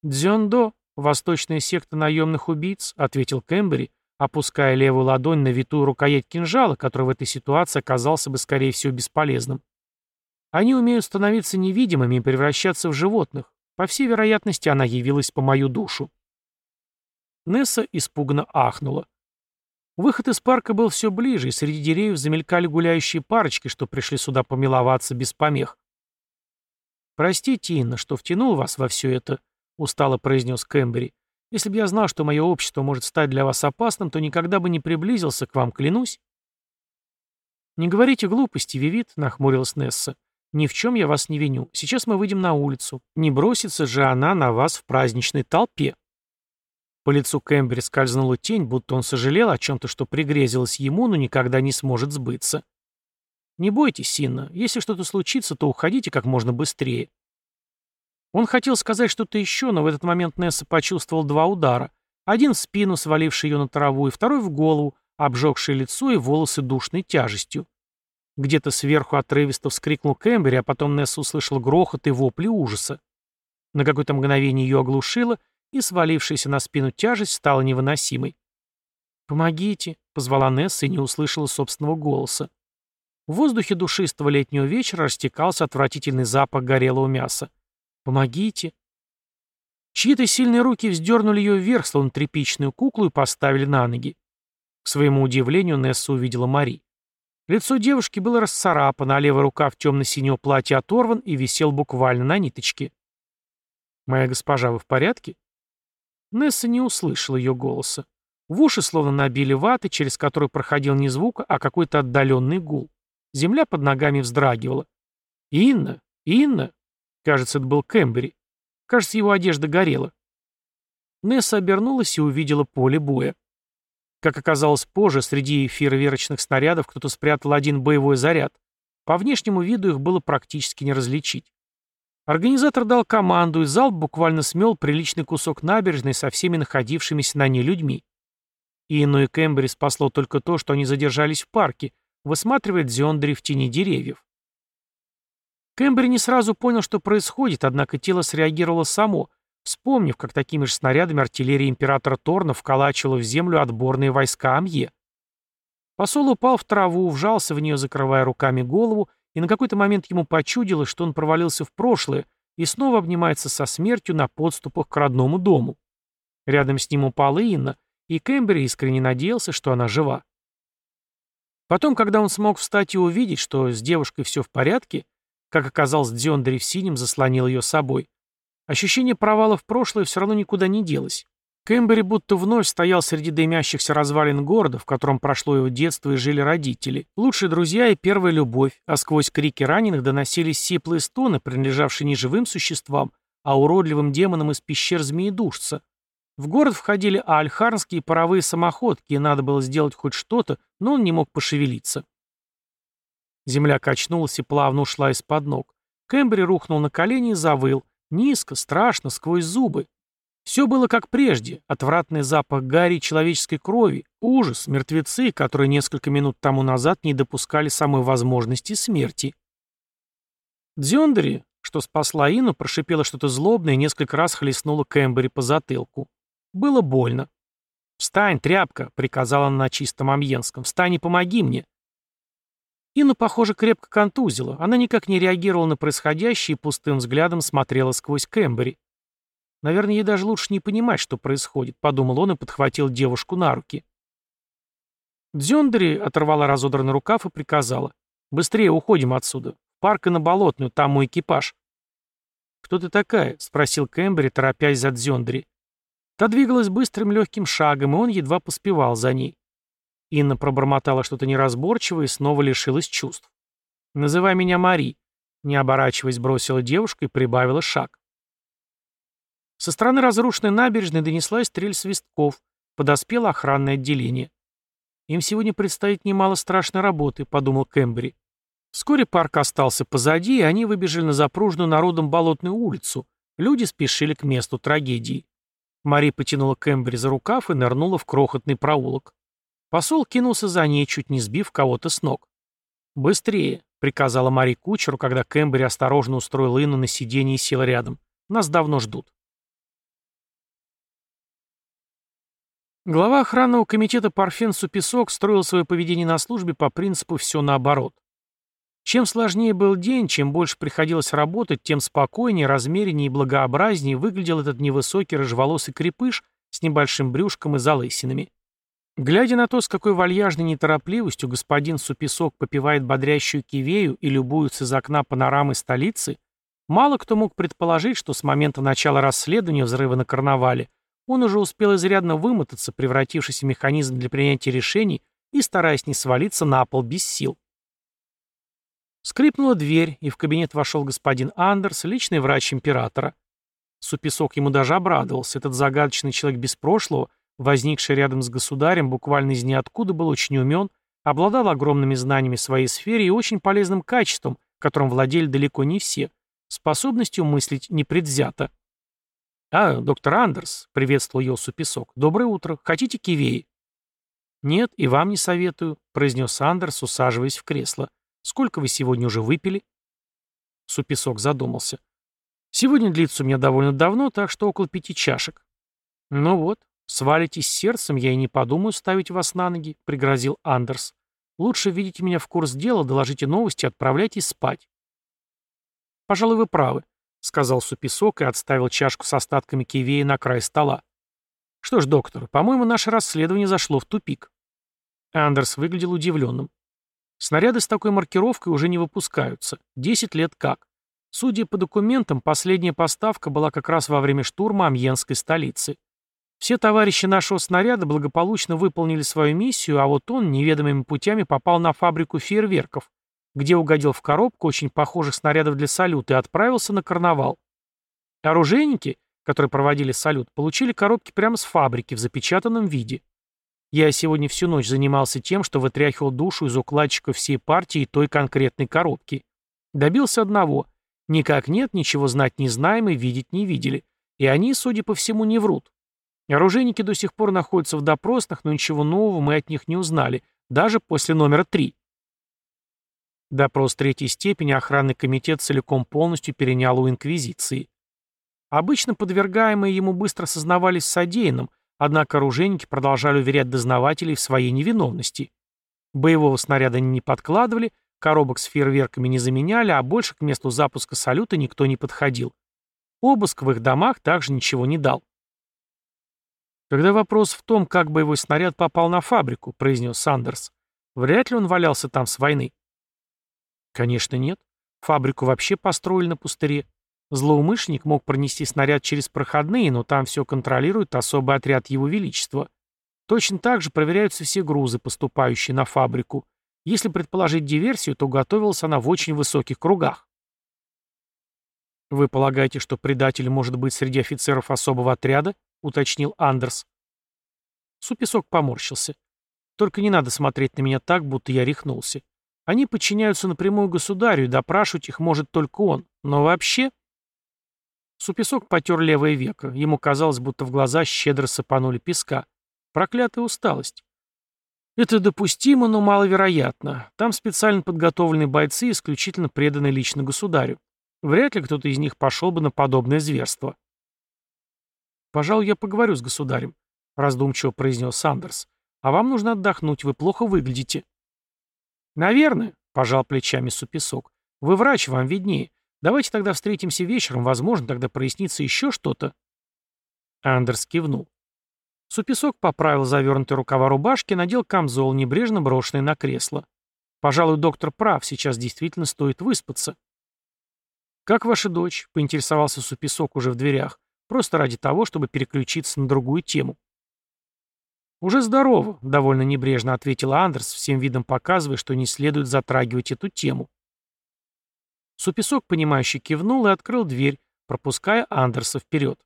Speaker 1: «Дзёндо, восточная секта наемных убийц», — ответил Кэмбери, опуская левую ладонь на витую рукоять кинжала, который в этой ситуации оказался бы, скорее всего, бесполезным. «Они умеют становиться невидимыми и превращаться в животных. По всей вероятности, она явилась по мою душу». Несса испуганно ахнула. Выход из парка был все ближе, и среди деревьев замелькали гуляющие парочки, что пришли сюда помиловаться без помех. «Простите, Инна, что втянул вас во все это», — устало произнес Кэмбери. «Если бы я знал, что мое общество может стать для вас опасным, то никогда бы не приблизился к вам, клянусь». «Не говорите глупости, Вивит», — нахмурилась Несса. «Ни в чем я вас не виню. Сейчас мы выйдем на улицу. Не бросится же она на вас в праздничной толпе». По лицу Кэмбери скользнула тень, будто он сожалел о чем-то, что пригрезилось ему, но никогда не сможет сбыться. «Не бойтесь, Синна. Если что-то случится, то уходите как можно быстрее». Он хотел сказать что-то еще, но в этот момент Несса почувствовал два удара. Один в спину, сваливший ее на траву, и второй в голову, обжегший лицо и волосы душной тяжестью. Где-то сверху отрывисто вскрикнул Кэмбери, а потом Несса услышал грохот и вопли ужаса. На какое-то мгновение ее оглушило, и свалившаяся на спину тяжесть стала невыносимой. «Помогите», — позвала Несса и не услышала собственного голоса. В воздухе душистого летнего вечера растекался отвратительный запах горелого мяса. «Помогите!» Чьи-то сильные руки вздернули ее вверх, словно тряпичную куклу, и поставили на ноги. К своему удивлению, Несса увидела Мари. Лицо девушки было расцарапано, а левая рука в темно-синего платье оторван и висел буквально на ниточке. «Моя госпожа, вы в порядке?» Несса не услышала ее голоса. В уши словно набили ваты, через которую проходил не звук, а какой-то отдаленный гул. Земля под ногами вздрагивала. «Инна! Инна!» Кажется, это был Кэмбери. Кажется, его одежда горела. Несса обернулась и увидела поле боя. Как оказалось позже, среди фейерверочных снарядов кто-то спрятал один боевой заряд. По внешнему виду их было практически не различить. Организатор дал команду, и залп буквально смел приличный кусок набережной со всеми находившимися на ней людьми. Инну и Кэмбери спасло только то, что они задержались в парке, высматривая Дзёндри в тени деревьев. Кэмбери не сразу понял, что происходит, однако тело среагировало само, вспомнив, как такими же снарядами артиллерия императора Торна вколачивала в землю отборные войска Амье. Посол упал в траву, вжался в нее, закрывая руками голову, и на какой-то момент ему почудилось, что он провалился в прошлое и снова обнимается со смертью на подступах к родному дому. Рядом с ним упала Инна, и Кэмбери искренне надеялся, что она жива. Потом, когда он смог встать и увидеть, что с девушкой все в порядке, как оказалось, Дзёндри в синем заслонил ее собой, ощущение провала в прошлое все равно никуда не делось. Кэмбери будто вновь стоял среди дымящихся развалин города, в котором прошло его детство и жили родители, лучшие друзья и первая любовь, а сквозь крики раненых доносились сиплые стоны, принадлежавшие не живым существам, а уродливым демонам из пещер змеедушца. В город входили альхарнские паровые самоходки, и надо было сделать хоть что-то, но он не мог пошевелиться. Земля качнулась и плавно ушла из-под ног. Кэмбри рухнул на колени и завыл. Низко, страшно, сквозь зубы. Все было как прежде. Отвратный запах гари и человеческой крови, ужас, мертвецы, которые несколько минут тому назад не допускали самой возможности смерти. Дзёндери, что спасла Ину, прошипела что-то злобное и несколько раз хлестнула Кэмбери по затылку. Было больно. «Встань, тряпка!» — приказала она на чистом амьенском. «Встань и помоги мне!» Ину, похоже, крепко контузила. Она никак не реагировала на происходящее и пустым взглядом смотрела сквозь Кэмбери. Наверное, ей даже лучше не понимать, что происходит, подумал он и подхватил девушку на руки. Дзёндери оторвала разодранный рукав и приказала. «Быстрее уходим отсюда. Парк и на болотную, там мой экипаж». «Кто ты такая?» — спросил Кэмбери, торопясь за Дзёндери. Та двигалась быстрым легким шагом, и он едва поспевал за ней. Инна пробормотала что-то неразборчивое и снова лишилась чувств. «Называй меня Мари», — не оборачиваясь, бросила девушка и прибавила шаг. Со стороны разрушенной набережной донеслась стрель свистков, подоспело охранное отделение. «Им сегодня предстоит немало страшной работы», — подумал Кэмбри. Вскоре парк остался позади, и они выбежали на запруженную народом болотную улицу. Люди спешили к месту трагедии. Мари потянула Кэмбри за рукав и нырнула в крохотный проулок. Посол кинулся за ней, чуть не сбив кого-то с ног. «Быстрее», — приказала Мари кучеру, когда Кэмбри осторожно устроил Инну на сиденье и сел рядом. «Нас давно ждут». Глава охранного комитета Парфен Супесок строил свое поведение на службе по принципу «все наоборот». Чем сложнее был день, чем больше приходилось работать, тем спокойнее, размереннее и благообразнее выглядел этот невысокий рыжеволосый крепыш с небольшим брюшком и залысинами. Глядя на то, с какой вальяжной неторопливостью господин Супесок попивает бодрящую кивею и любуется из окна панорамы столицы, мало кто мог предположить, что с момента начала расследования взрыва на карнавале он уже успел изрядно вымотаться, превратившись в механизм для принятия решений и стараясь не свалиться на пол без сил. Скрипнула дверь, и в кабинет вошел господин Андерс, личный врач императора. Супесок ему даже обрадовался. Этот загадочный человек без прошлого, возникший рядом с государем, буквально из ниоткуда, был очень умен, обладал огромными знаниями в своей сфере и очень полезным качеством, которым владели далеко не все, способностью мыслить непредвзято. «А, доктор Андерс», — приветствовал его Супесок, — «доброе утро. Хотите кивеи?» «Нет, и вам не советую», — произнес Андерс, усаживаясь в кресло. «Сколько вы сегодня уже выпили?» Супесок задумался. «Сегодня длится у меня довольно давно, так что около пяти чашек». «Ну вот, свалитесь сердцем, я и не подумаю ставить вас на ноги», — пригрозил Андерс. «Лучше введите меня в курс дела, доложите новости, отправляйтесь спать». «Пожалуй, вы правы», — сказал Супесок и отставил чашку с остатками кивея на край стола. «Что ж, доктор, по-моему, наше расследование зашло в тупик». Андерс выглядел удивленным. Снаряды с такой маркировкой уже не выпускаются. Десять лет как. Судя по документам, последняя поставка была как раз во время штурма Амьенской столицы. Все товарищи нашего снаряда благополучно выполнили свою миссию, а вот он неведомыми путями попал на фабрику фейерверков, где угодил в коробку очень похожих снарядов для салюта и отправился на карнавал. Оружейники, которые проводили салют, получили коробки прямо с фабрики в запечатанном виде. Я сегодня всю ночь занимался тем, что вытряхивал душу из укладчиков всей партии и той конкретной коробки. Добился одного. Никак нет, ничего знать не знаем и видеть не видели. И они, судя по всему, не врут. Оружейники до сих пор находятся в допросных, но ничего нового мы от них не узнали, даже после номера три. Допрос третьей степени охранный комитет целиком полностью перенял у Инквизиции. Обычно подвергаемые ему быстро сознавались содеянным, однако оружейники продолжали уверять дознавателей в своей невиновности. Боевого снаряда не подкладывали, коробок с фейерверками не заменяли, а больше к месту запуска салюта никто не подходил. Обыск в их домах также ничего не дал. «Когда вопрос в том, как боевой снаряд попал на фабрику», — произнес Сандерс, — «вряд ли он валялся там с войны». Конечно, нет. Фабрику вообще построили на пустыре. Злоумышленник мог пронести снаряд через проходные, но там все контролирует особый отряд Его Величества. Точно так же проверяются все грузы, поступающие на фабрику. Если предположить диверсию, то готовилась она в очень высоких кругах. «Вы полагаете, что предатель может быть среди офицеров особого отряда?» — уточнил Андерс. Супесок поморщился. «Только не надо смотреть на меня так, будто я рехнулся. Они подчиняются напрямую государю, и допрашивать их может только он. Но вообще... Супесок потер левое веко. Ему казалось, будто в глаза щедро сыпанули песка. Проклятая усталость. Это допустимо, но маловероятно. Там специально подготовленные бойцы, исключительно преданные лично государю. Вряд ли кто-то из них пошел бы на подобное зверство. «Пожалуй, я поговорю с государем», — раздумчиво произнес Сандерс. «А вам нужно отдохнуть, вы плохо выглядите». «Наверное», — пожал плечами Супесок. «Вы врач, вам виднее. Давайте тогда встретимся вечером, возможно, тогда прояснится еще что-то». Андерс кивнул. Супесок поправил завернутые рукава рубашки, надел камзол, небрежно брошенный на кресло. Пожалуй, доктор прав, сейчас действительно стоит выспаться. «Как ваша дочь?» — поинтересовался Супесок уже в дверях, просто ради того, чтобы переключиться на другую тему. «Уже здорово», — довольно небрежно ответила Андерс, всем видом показывая, что не следует затрагивать эту тему. Супесок, понимающе кивнул и открыл дверь, пропуская Андерса вперед.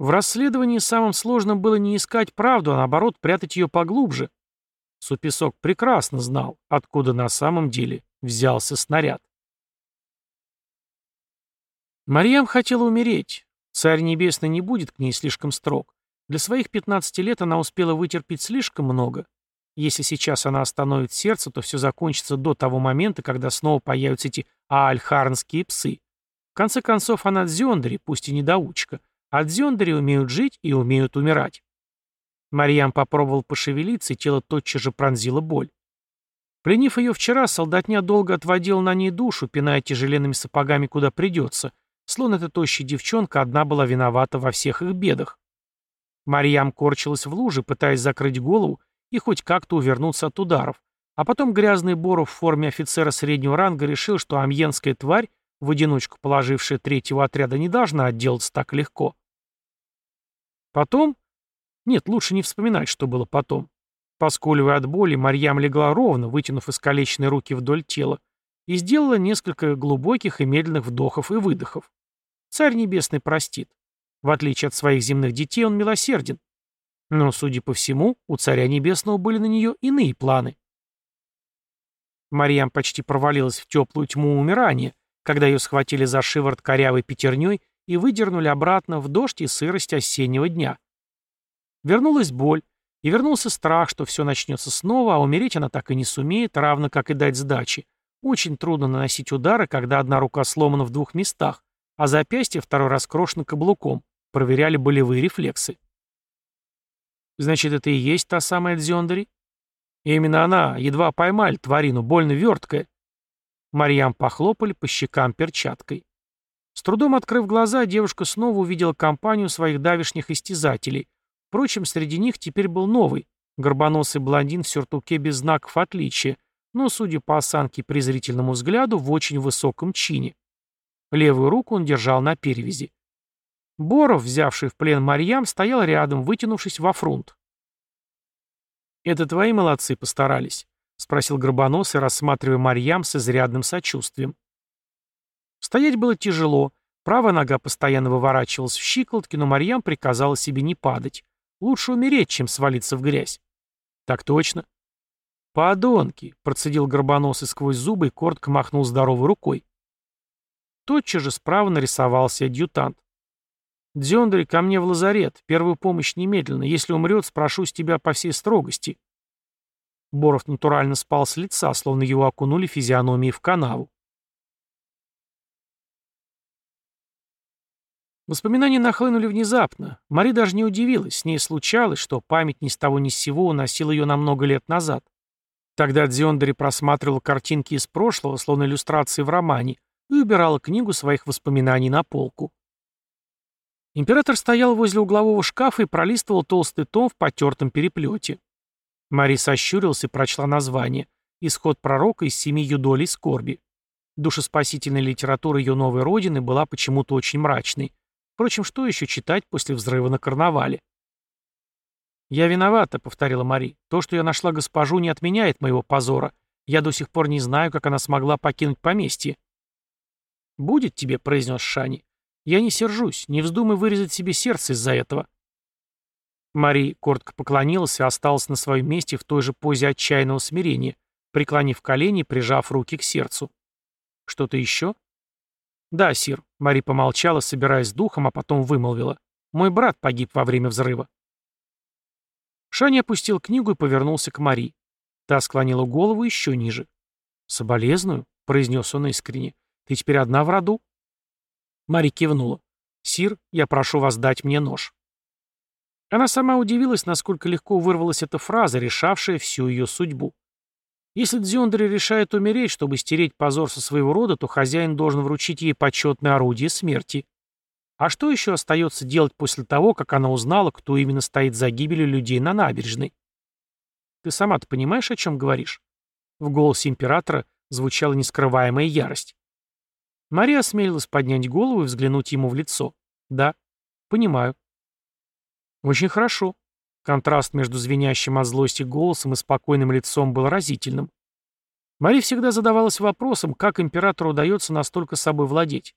Speaker 1: В расследовании самым сложным было не искать правду, а наоборот прятать ее поглубже. Супесок прекрасно знал, откуда на самом деле взялся снаряд. Марьям хотела умереть. Царь Небесный не будет к ней слишком строг. Для своих 15 лет она успела вытерпеть слишком много. Если сейчас она остановит сердце, то все закончится до того момента, когда снова появятся эти аальхарнские псы. В конце концов, она дзёндари, пусть и недоучка. А дзёндари умеют жить и умеют умирать. Марьям попробовал пошевелиться, и тело тотчас же пронзило боль. Пленив ее вчера, солдатня долго отводил на ней душу, пиная тяжеленными сапогами куда придется, словно эта тощая девчонка одна была виновата во всех их бедах. Марьям корчилась в луже, пытаясь закрыть голову и хоть как-то увернуться от ударов. А потом грязный Боров в форме офицера среднего ранга решил, что амьенская тварь, в одиночку положившая третьего отряда, не должна отделаться так легко. Потом... Нет, лучше не вспоминать, что было потом. Поскуливая от боли, Марьям легла ровно, вытянув искалеченные руки вдоль тела, и сделала несколько глубоких и медленных вдохов и выдохов. Царь Небесный простит. В отличие от своих земных детей, он милосерден. Но, судя по всему, у Царя Небесного были на нее иные планы. Марьям почти провалилась в теплую тьму умирания, когда ее схватили за шиворот корявой пятерней и выдернули обратно в дождь и сырость осеннего дня. Вернулась боль, и вернулся страх, что все начнется снова, а умереть она так и не сумеет, равно как и дать сдачи. Очень трудно наносить удары, когда одна рука сломана в двух местах, а запястье второй раз крошено каблуком. Проверяли болевые рефлексы. Значит, это и есть та самая Дзёндари? Именно она, едва поймали тварину, больно верткая. Марьям похлопали по щекам перчаткой. С трудом открыв глаза, девушка снова увидела компанию своих давишних истязателей. Впрочем, среди них теперь был новый, горбоносый блондин в сюртуке без знаков отличия, но, судя по осанке и презрительному взгляду, в очень высоком чине. Левую руку он держал на перевязи. Боров, взявший в плен Марьям, стоял рядом, вытянувшись во фрунт. «Это твои молодцы постарались?» — спросил Горбоносый, рассматривая Марьям с изрядным сочувствием. Стоять было тяжело, правая нога постоянно выворачивалась в щиколотке, но Марьям приказала себе не падать. Лучше умереть, чем свалиться в грязь. Так точно. «Подонки!» — процедил Горбоносый сквозь зубы и коротко махнул здоровой рукой. Тотчас же справа нарисовался адъютант. «Дзёндри, ко мне в лазарет. Первую помощь немедленно. Если умрет, спрошу с тебя по всей строгости». Боров натурально спал с лица, словно его окунули физиономией в канаву. Воспоминания нахлынули внезапно. Мари даже не удивилась. С ней случалось, что память ни с того ни с сего уносила ее на много лет назад. Тогда Дзиондари просматривала картинки из прошлого, словно иллюстрации в романе, и убирала книгу своих воспоминаний на полку. Император стоял возле углового шкафа и пролистывал толстый том в потертом переплете. Мари сощурился и прочла название «Исход пророка из семи юдолей скорби». Душеспасительная литература ее новой родины была почему-то очень мрачной. Впрочем, что еще читать после взрыва на карнавале? «Я виновата», — повторила Мари. «То, что я нашла госпожу, не отменяет моего позора. Я до сих пор не знаю, как она смогла покинуть поместье». «Будет тебе», — произнес Шани. «Я не сержусь. Не вздумай вырезать себе сердце из-за этого». Мари коротко поклонилась и осталась на своем месте в той же позе отчаянного смирения, преклонив колени и прижав руки к сердцу. «Что-то еще?» «Да, сир», — Мари помолчала, собираясь с духом, а потом вымолвила. «Мой брат погиб во время взрыва». Шани опустил книгу и повернулся к Мари. Та склонила голову еще ниже. «Соболезную», — произнес он искренне. «Ты теперь одна в роду?» Мари кивнула. «Сир, я прошу вас дать мне нож». Она сама удивилась, насколько легко вырвалась эта фраза, решавшая всю ее судьбу. Если Дзюндри решает умереть, чтобы стереть позор со своего рода, то хозяин должен вручить ей почетное орудие смерти. А что еще остается делать после того, как она узнала, кто именно стоит за гибелью людей на набережной? Ты сама-то понимаешь, о чем говоришь? В голосе императора звучала нескрываемая ярость. Мария осмелилась поднять голову и взглянуть ему в лицо. Да, понимаю. Очень хорошо. Контраст между звенящим от злости голосом и спокойным лицом был разительным. Мари всегда задавалась вопросом, как императору удается настолько собой владеть.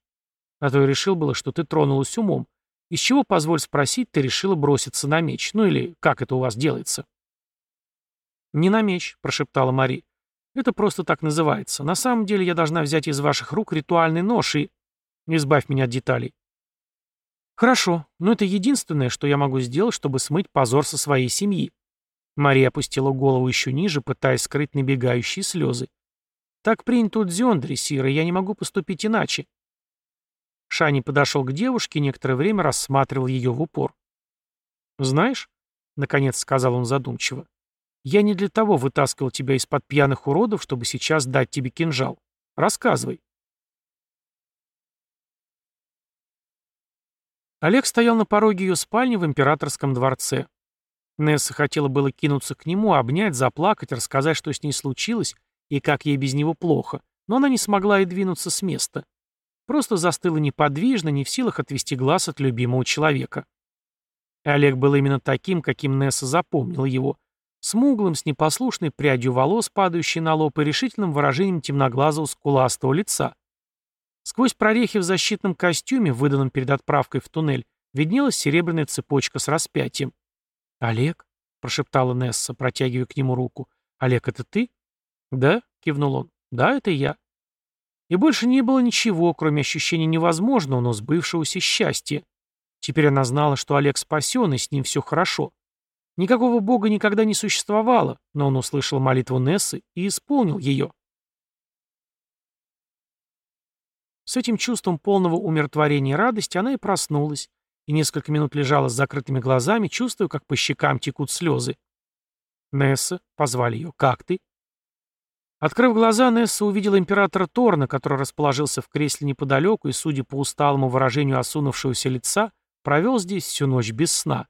Speaker 1: А то я решил было, что ты тронулась умом. Из чего, позволь спросить, ты решила броситься на меч? Ну или как это у вас делается? «Не на меч», — прошептала Мари. «Это просто так называется. На самом деле я должна взять из ваших рук ритуальный нож и... Избавь меня от деталей. «Хорошо, но это единственное, что я могу сделать, чтобы смыть позор со своей семьи». Мария опустила голову еще ниже, пытаясь скрыть набегающие слезы. «Так принято у Сира, я не могу поступить иначе». Шани подошел к девушке и некоторое время рассматривал ее в упор. «Знаешь», — наконец сказал он задумчиво, — «я не для того вытаскивал тебя из-под пьяных уродов, чтобы сейчас дать тебе кинжал. Рассказывай». Олег стоял на пороге ее спальни в императорском дворце. Несса хотела было кинуться к нему, обнять, заплакать, рассказать, что с ней случилось и как ей без него плохо, но она не смогла и двинуться с места. Просто застыла неподвижно, не в силах отвести глаз от любимого человека. И Олег был именно таким, каким Несса запомнила его. Смуглым, с непослушной прядью волос, падающей на лоб, и решительным выражением темноглазого скуластого лица. Сквозь прорехи в защитном костюме, выданном перед отправкой в туннель, виднелась серебряная цепочка с распятием. «Олег?» — прошептала Несса, протягивая к нему руку. «Олег, это ты?» «Да», — кивнул он. «Да, это я». И больше не было ничего, кроме ощущения невозможного, но сбывшегося счастья. Теперь она знала, что Олег спасен, и с ним все хорошо. Никакого бога никогда не существовало, но он услышал молитву Нессы и исполнил ее. С этим чувством полного умиротворения и радости она и проснулась, и несколько минут лежала с закрытыми глазами, чувствуя, как по щекам текут слезы. «Несса», — позвали ее, — «как ты?» Открыв глаза, Несса увидела императора Торна, который расположился в кресле неподалеку и, судя по усталому выражению осунувшегося лица, провел здесь всю ночь без сна.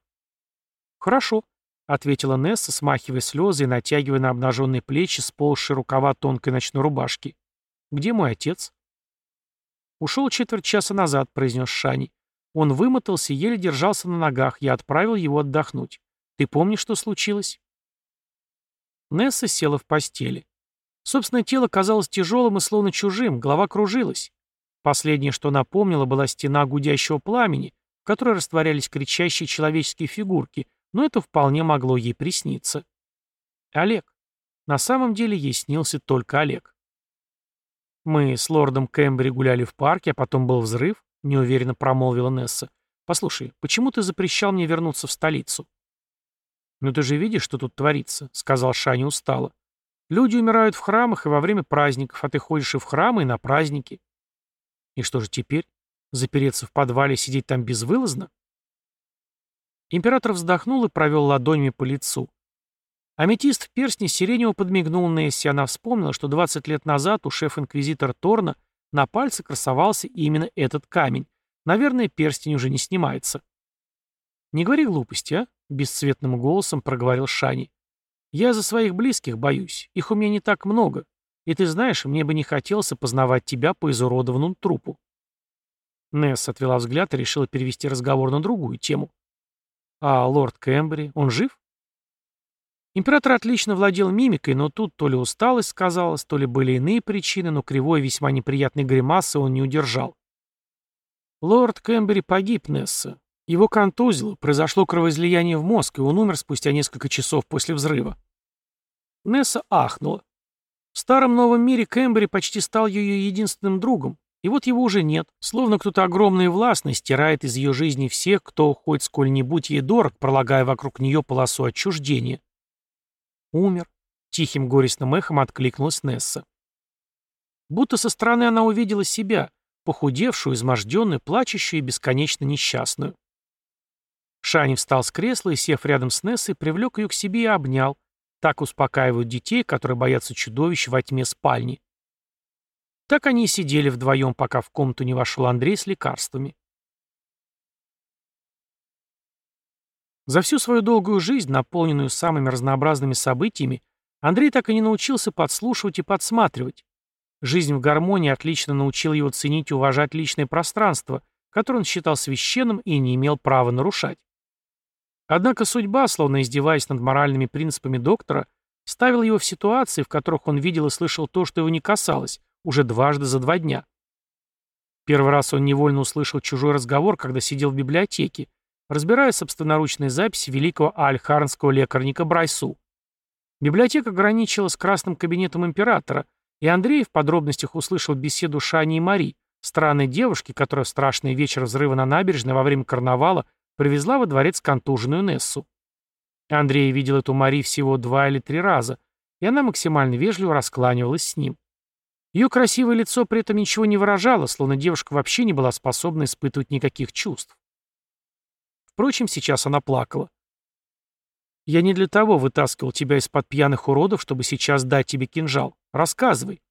Speaker 1: «Хорошо», — ответила Несса, смахивая слезы и натягивая на обнаженные плечи сползшие рукава тонкой ночной рубашки. «Где мой отец?» «Ушел четверть часа назад», — произнес Шани. Он вымотался еле держался на ногах. Я отправил его отдохнуть. Ты помнишь, что случилось?» Несса села в постели. Собственное тело казалось тяжелым и словно чужим, голова кружилась. Последнее, что напомнило, была стена гудящего пламени, в которой растворялись кричащие человеческие фигурки, но это вполне могло ей присниться. Олег. На самом деле ей снился только Олег. Мы с лордом Кэмбри гуляли в парке, а потом был взрыв, неуверенно промолвила Несса. Послушай, почему ты запрещал мне вернуться в столицу? Ну ты же видишь, что тут творится, сказал Шани устало. Люди умирают в храмах и во время праздников, а ты ходишь и в храмы, и на праздники. И что же теперь? Запереться в подвале и сидеть там безвылазно? Император вздохнул и провел ладонями по лицу. Аметист в перстне сиренево подмигнул Несси, она вспомнила, что 20 лет назад у шеф-инквизитора Торна на пальце красовался именно этот камень. Наверное, перстень уже не снимается. «Не говори глупости, а?» — бесцветным голосом проговорил Шани. «Я за своих близких боюсь. Их у меня не так много. И ты знаешь, мне бы не хотелось опознавать тебя по изуродованному трупу». Несс отвела взгляд и решила перевести разговор на другую тему. «А лорд Кэмбри, он жив?» Император отлично владел мимикой, но тут то ли усталость сказалась, то ли были иные причины, но кривой весьма неприятной гримасы он не удержал. Лорд Кэмбери погиб, Несса. Его контузило, произошло кровоизлияние в мозг, и он умер спустя несколько часов после взрыва. Несса ахнула. В старом новом мире Кэмбери почти стал ее единственным другом, и вот его уже нет, словно кто-то огромный и властный стирает из ее жизни всех, кто хоть сколь-нибудь ей дорог, пролагая вокруг нее полосу отчуждения. «Умер», — тихим горестным эхом откликнулась Несса. Будто со стороны она увидела себя, похудевшую, изможденную, плачущую и бесконечно несчастную. Шани встал с кресла и, сев рядом с Нессой, привлек ее к себе и обнял. Так успокаивают детей, которые боятся чудовищ во тьме спальни. Так они и сидели вдвоем, пока в комнату не вошел Андрей с лекарствами. За всю свою долгую жизнь, наполненную самыми разнообразными событиями, Андрей так и не научился подслушивать и подсматривать. Жизнь в гармонии отлично научила его ценить и уважать личное пространство, которое он считал священным и не имел права нарушать. Однако судьба, словно издеваясь над моральными принципами доктора, ставила его в ситуации, в которых он видел и слышал то, что его не касалось, уже дважды за два дня. Первый раз он невольно услышал чужой разговор, когда сидел в библиотеке, разбирая собственноручные записи великого альхарнского лекарника Брайсу. Библиотека ограничила с красным кабинетом императора, и Андрей в подробностях услышал беседу Шани и Мари, странной девушки, которая в страшный вечер взрыва на набережной во время карнавала привезла во дворец контуженную Нессу. Андрей видел эту Мари всего два или три раза, и она максимально вежливо раскланивалась с ним. Ее красивое лицо при этом ничего не выражало, словно девушка вообще не была способна испытывать никаких чувств. Впрочем, сейчас она плакала. «Я не для того вытаскивал тебя из-под пьяных уродов, чтобы сейчас дать тебе кинжал. Рассказывай».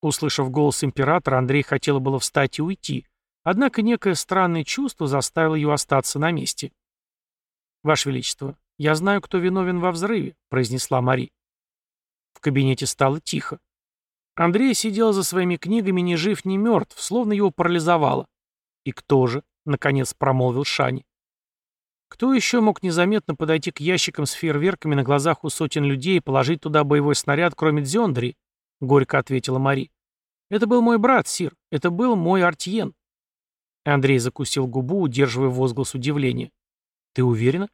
Speaker 1: Услышав голос императора, Андрей хотел было встать и уйти, однако некое странное чувство заставило ее остаться на месте. «Ваше Величество, я знаю, кто виновен во взрыве», — произнесла Мари. В кабинете стало тихо. Андрей сидел за своими книгами ни жив, ни мертв, словно его парализовало. «И кто же?» — наконец промолвил Шани. Кто еще мог незаметно подойти к ящикам с фейерверками на глазах у сотен людей и положить туда боевой снаряд, кроме Дзёндри? Горько ответила Мари. Это был мой брат, Сир. Это был мой Артьен. Андрей закусил губу, удерживая возглас удивления. Ты уверена?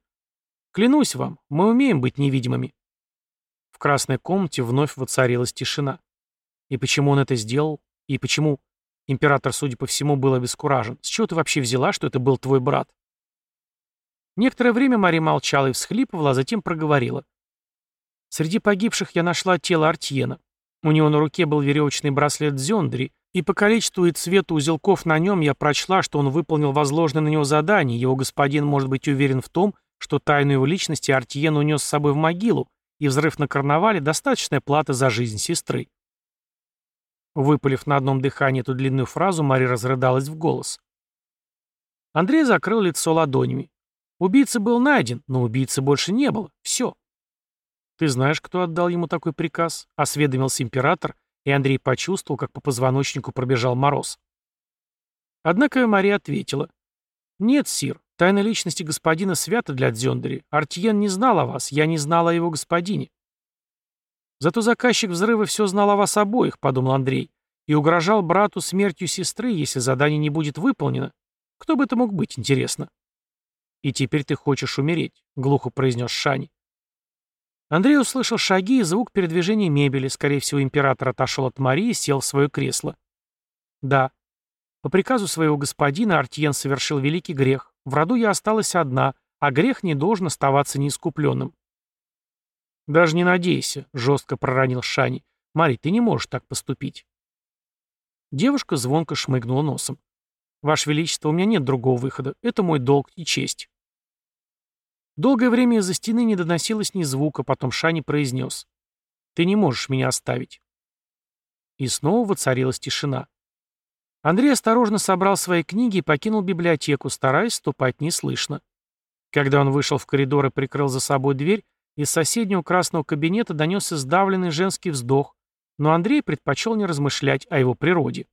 Speaker 1: Клянусь вам, мы умеем быть невидимыми. В красной комнате вновь воцарилась тишина. И почему он это сделал? И почему... Император, судя по всему, был обескуражен. С чего ты вообще взяла, что это был твой брат? Некоторое время Мари молчала и всхлипывала, а затем проговорила. Среди погибших я нашла тело Артьена. У него на руке был веревочный браслет Дзёндри, и по количеству и цвету узелков на нем я прочла, что он выполнил возложенное на него задание, его господин может быть уверен в том, что тайну его личности Артьен унес с собой в могилу, и взрыв на карнавале – достаточная плата за жизнь сестры. Выпалив на одном дыхании эту длинную фразу, Мари разрыдалась в голос. Андрей закрыл лицо ладонями. Убийца был найден, но убийцы больше не было. Все. «Ты знаешь, кто отдал ему такой приказ?» — осведомился император, и Андрей почувствовал, как по позвоночнику пробежал мороз. Однако Мария ответила. «Нет, сир, тайна личности господина свята для Дзёндери. Артьен не знал о вас, я не знал о его господине». «Зато заказчик взрыва все знал о вас обоих», — подумал Андрей, и угрожал брату смертью сестры, если задание не будет выполнено. Кто бы это мог быть, интересно?» «И теперь ты хочешь умереть», — глухо произнес Шани. Андрей услышал шаги и звук передвижения мебели. Скорее всего, император отошел от Марии и сел в свое кресло. Да. По приказу своего господина Артьен совершил великий грех. В роду я осталась одна, а грех не должен оставаться неискупленным. «Даже не надейся», — жестко проронил Шани. «Мари, ты не можешь так поступить». Девушка звонко шмыгнула носом. «Ваше Величество, у меня нет другого выхода. Это мой долг и честь». Долгое время из-за стены не доносилось ни звука, потом Шани произнес. «Ты не можешь меня оставить». И снова воцарилась тишина. Андрей осторожно собрал свои книги и покинул библиотеку, стараясь ступать неслышно. Когда он вышел в коридор и прикрыл за собой дверь, из соседнего красного кабинета донесся сдавленный женский вздох, но Андрей предпочел не размышлять о его природе.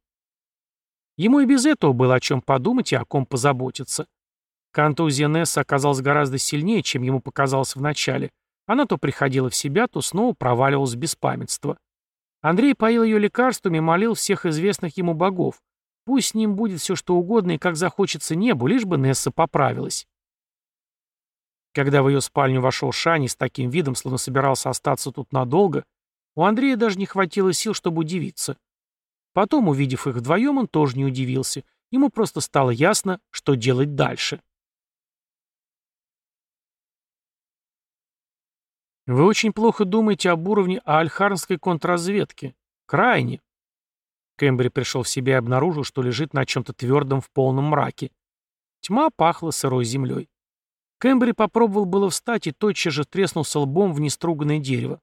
Speaker 1: Ему и без этого было о чем подумать и о ком позаботиться. Контузия Несса оказалась гораздо сильнее, чем ему показалось вначале. Она то приходила в себя, то снова проваливалась в беспамятство. Андрей поил ее лекарствами и молил всех известных ему богов. Пусть с ним будет все что угодно и как захочется небу, лишь бы Несса поправилась. Когда в ее спальню вошел Шани с таким видом, словно собирался остаться тут надолго, у Андрея даже не хватило сил, чтобы удивиться. Потом, увидев их вдвоем, он тоже не удивился. Ему просто стало ясно, что делать дальше. Вы очень плохо думаете об уровне альхарнской контрразведки. Крайне. Кэмбри пришел в себя и обнаружил, что лежит на чем-то твердом в полном мраке. Тьма пахла сырой землей. Кэмбри попробовал было встать и тотчас же треснулся лбом в неструганное дерево.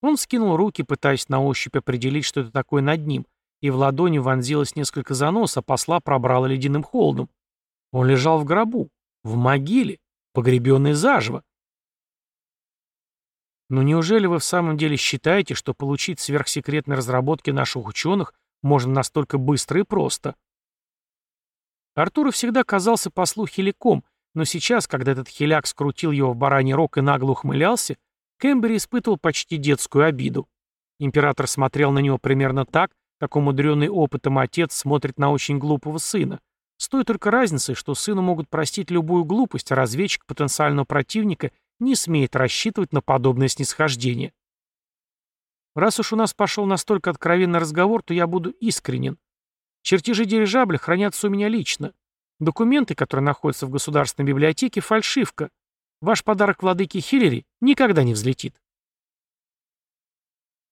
Speaker 1: Он скинул руки, пытаясь на ощупь определить, что это такое над ним, и в ладони вонзилось несколько занос, а посла пробрало ледяным холодом. Он лежал в гробу, в могиле, погребенный заживо. Но неужели вы в самом деле считаете, что получить сверхсекретные разработки наших ученых можно настолько быстро и просто? Артуру всегда казался послу хиляком, но сейчас, когда этот хиляк скрутил его в бараний рог и нагло ухмылялся, Кэмбери испытывал почти детскую обиду. Император смотрел на него примерно так, как умудренный опытом отец смотрит на очень глупого сына. С той только разницей, что сыну могут простить любую глупость, а разведчик потенциального противника не смеет рассчитывать на подобное снисхождение. Раз уж у нас пошел настолько откровенный разговор, то я буду искренен. Чертежи дирижабля хранятся у меня лично. Документы, которые находятся в государственной библиотеке, фальшивка. Ваш подарок владыке Хиллери никогда не взлетит.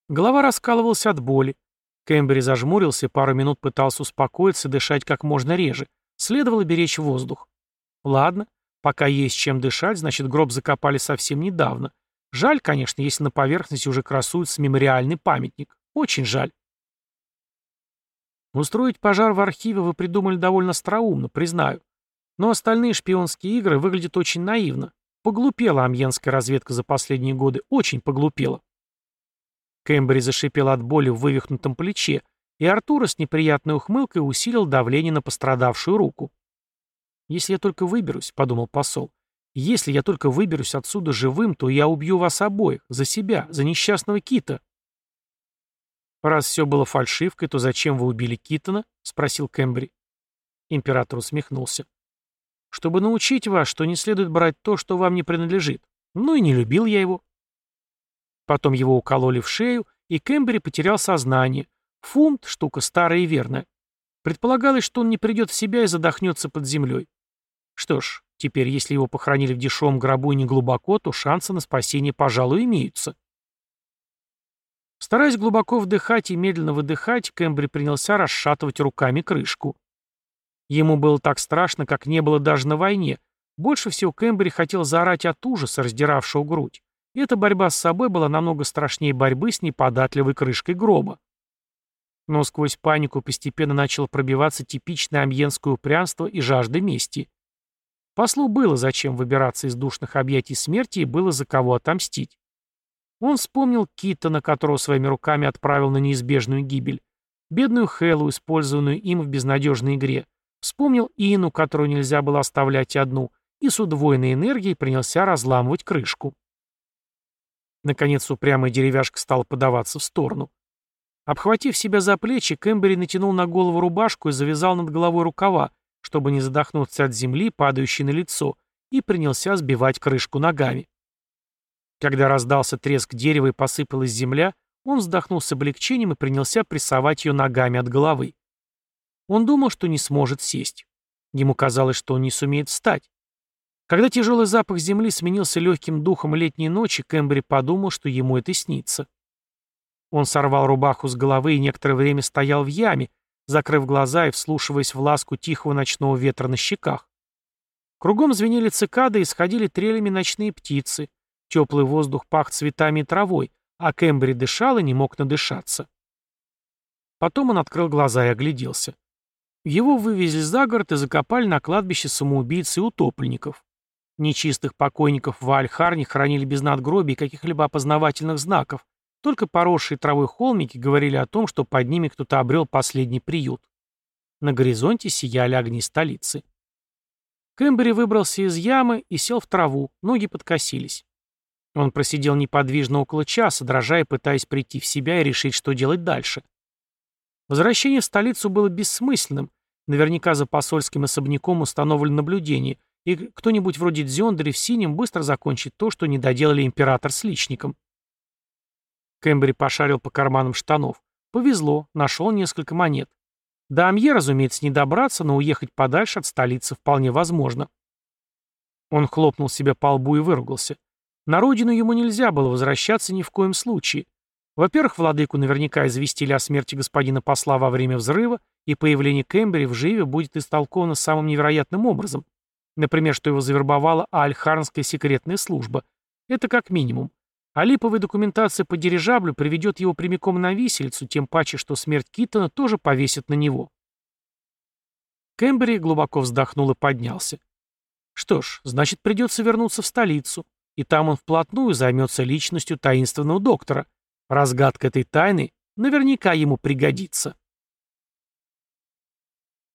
Speaker 1: Голова раскалывалась от боли. Кэмбери зажмурился и пару минут пытался успокоиться и дышать как можно реже. Следовало беречь воздух. Ладно, Пока есть чем дышать, значит, гроб закопали совсем недавно. Жаль, конечно, если на поверхности уже красуется мемориальный памятник. Очень жаль. Устроить пожар в архиве вы придумали довольно остроумно, признаю. Но остальные шпионские игры выглядят очень наивно. Поглупела амьенская разведка за последние годы, очень поглупела. Кэмбери зашипел от боли в вывихнутом плече, и Артура с неприятной ухмылкой усилил давление на пострадавшую руку. «Если я только выберусь», — подумал посол, — «если я только выберусь отсюда живым, то я убью вас обоих, за себя, за несчастного кита». «Раз все было фальшивкой, то зачем вы убили Китона?» — спросил Кэмбри. Император усмехнулся. «Чтобы научить вас, что не следует брать то, что вам не принадлежит. Ну и не любил я его». Потом его укололи в шею, и Кэмбри потерял сознание. Фунт — штука старая и верная. Предполагалось, что он не придет в себя и задохнется под землей. Что ж, теперь, если его похоронили в дешевом гробу и не глубоко, то шансы на спасение, пожалуй, имеются. Стараясь глубоко вдыхать и медленно выдыхать, Кэмбри принялся расшатывать руками крышку. Ему было так страшно, как не было даже на войне. Больше всего Кэмбри хотел заорать от ужаса, раздиравшего грудь. И эта борьба с собой была намного страшнее борьбы с неподатливой крышкой гроба. Но сквозь панику постепенно начало пробиваться типичное амьенское упрямство и жажда мести. Послу было зачем выбираться из душных объятий смерти и было за кого отомстить. Он вспомнил Киттона, которого своими руками отправил на неизбежную гибель, бедную Хэллу, использованную им в безнадежной игре, вспомнил Ину, которую нельзя было оставлять одну, и с удвоенной энергией принялся разламывать крышку. Наконец упрямая деревяшка стала подаваться в сторону. Обхватив себя за плечи, Кэмбери натянул на голову рубашку и завязал над головой рукава, чтобы не задохнуться от земли, падающей на лицо, и принялся сбивать крышку ногами. Когда раздался треск дерева и посыпалась земля, он вздохнул с облегчением и принялся прессовать ее ногами от головы. Он думал, что не сможет сесть. Ему казалось, что он не сумеет встать. Когда тяжелый запах земли сменился легким духом летней ночи, Кэмбри подумал, что ему это снится. Он сорвал рубаху с головы и некоторое время стоял в яме, закрыв глаза и вслушиваясь в ласку тихого ночного ветра на щеках. Кругом звенели цикады и сходили трелями ночные птицы. Теплый воздух пах цветами и травой, а Кэмбри дышал и не мог надышаться. Потом он открыл глаза и огляделся. Его вывезли за город и закопали на кладбище самоубийц и утопленников. Нечистых покойников в Альхарне хранили без надгробий каких-либо опознавательных знаков, только поросшие травой холмики говорили о том, что под ними кто-то обрел последний приют. На горизонте сияли огни столицы. Кэмбери выбрался из ямы и сел в траву, ноги подкосились. Он просидел неподвижно около часа, дрожа и пытаясь прийти в себя и решить, что делать дальше. Возвращение в столицу было бессмысленным. Наверняка за посольским особняком установлено наблюдение, и кто-нибудь вроде Дзёндери в синем быстро закончит то, что не доделали император с личником. Кэмбри пошарил по карманам штанов. Повезло, нашел несколько монет. До Амье, разумеется, не добраться, но уехать подальше от столицы вполне возможно. Он хлопнул себя по лбу и выругался. На родину ему нельзя было возвращаться ни в коем случае. Во-первых, владыку наверняка известили о смерти господина посла во время взрыва, и появление Кэмбери в Живе будет истолковано самым невероятным образом. Например, что его завербовала Альхарнская секретная служба. Это как минимум. А липовая документация по дирижаблю приведет его прямиком на виселицу, тем паче, что смерть Киттона тоже повесит на него. Кэмбери глубоко вздохнул и поднялся. Что ж, значит, придется вернуться в столицу, и там он вплотную займется личностью таинственного доктора. Разгадка этой тайны наверняка ему пригодится.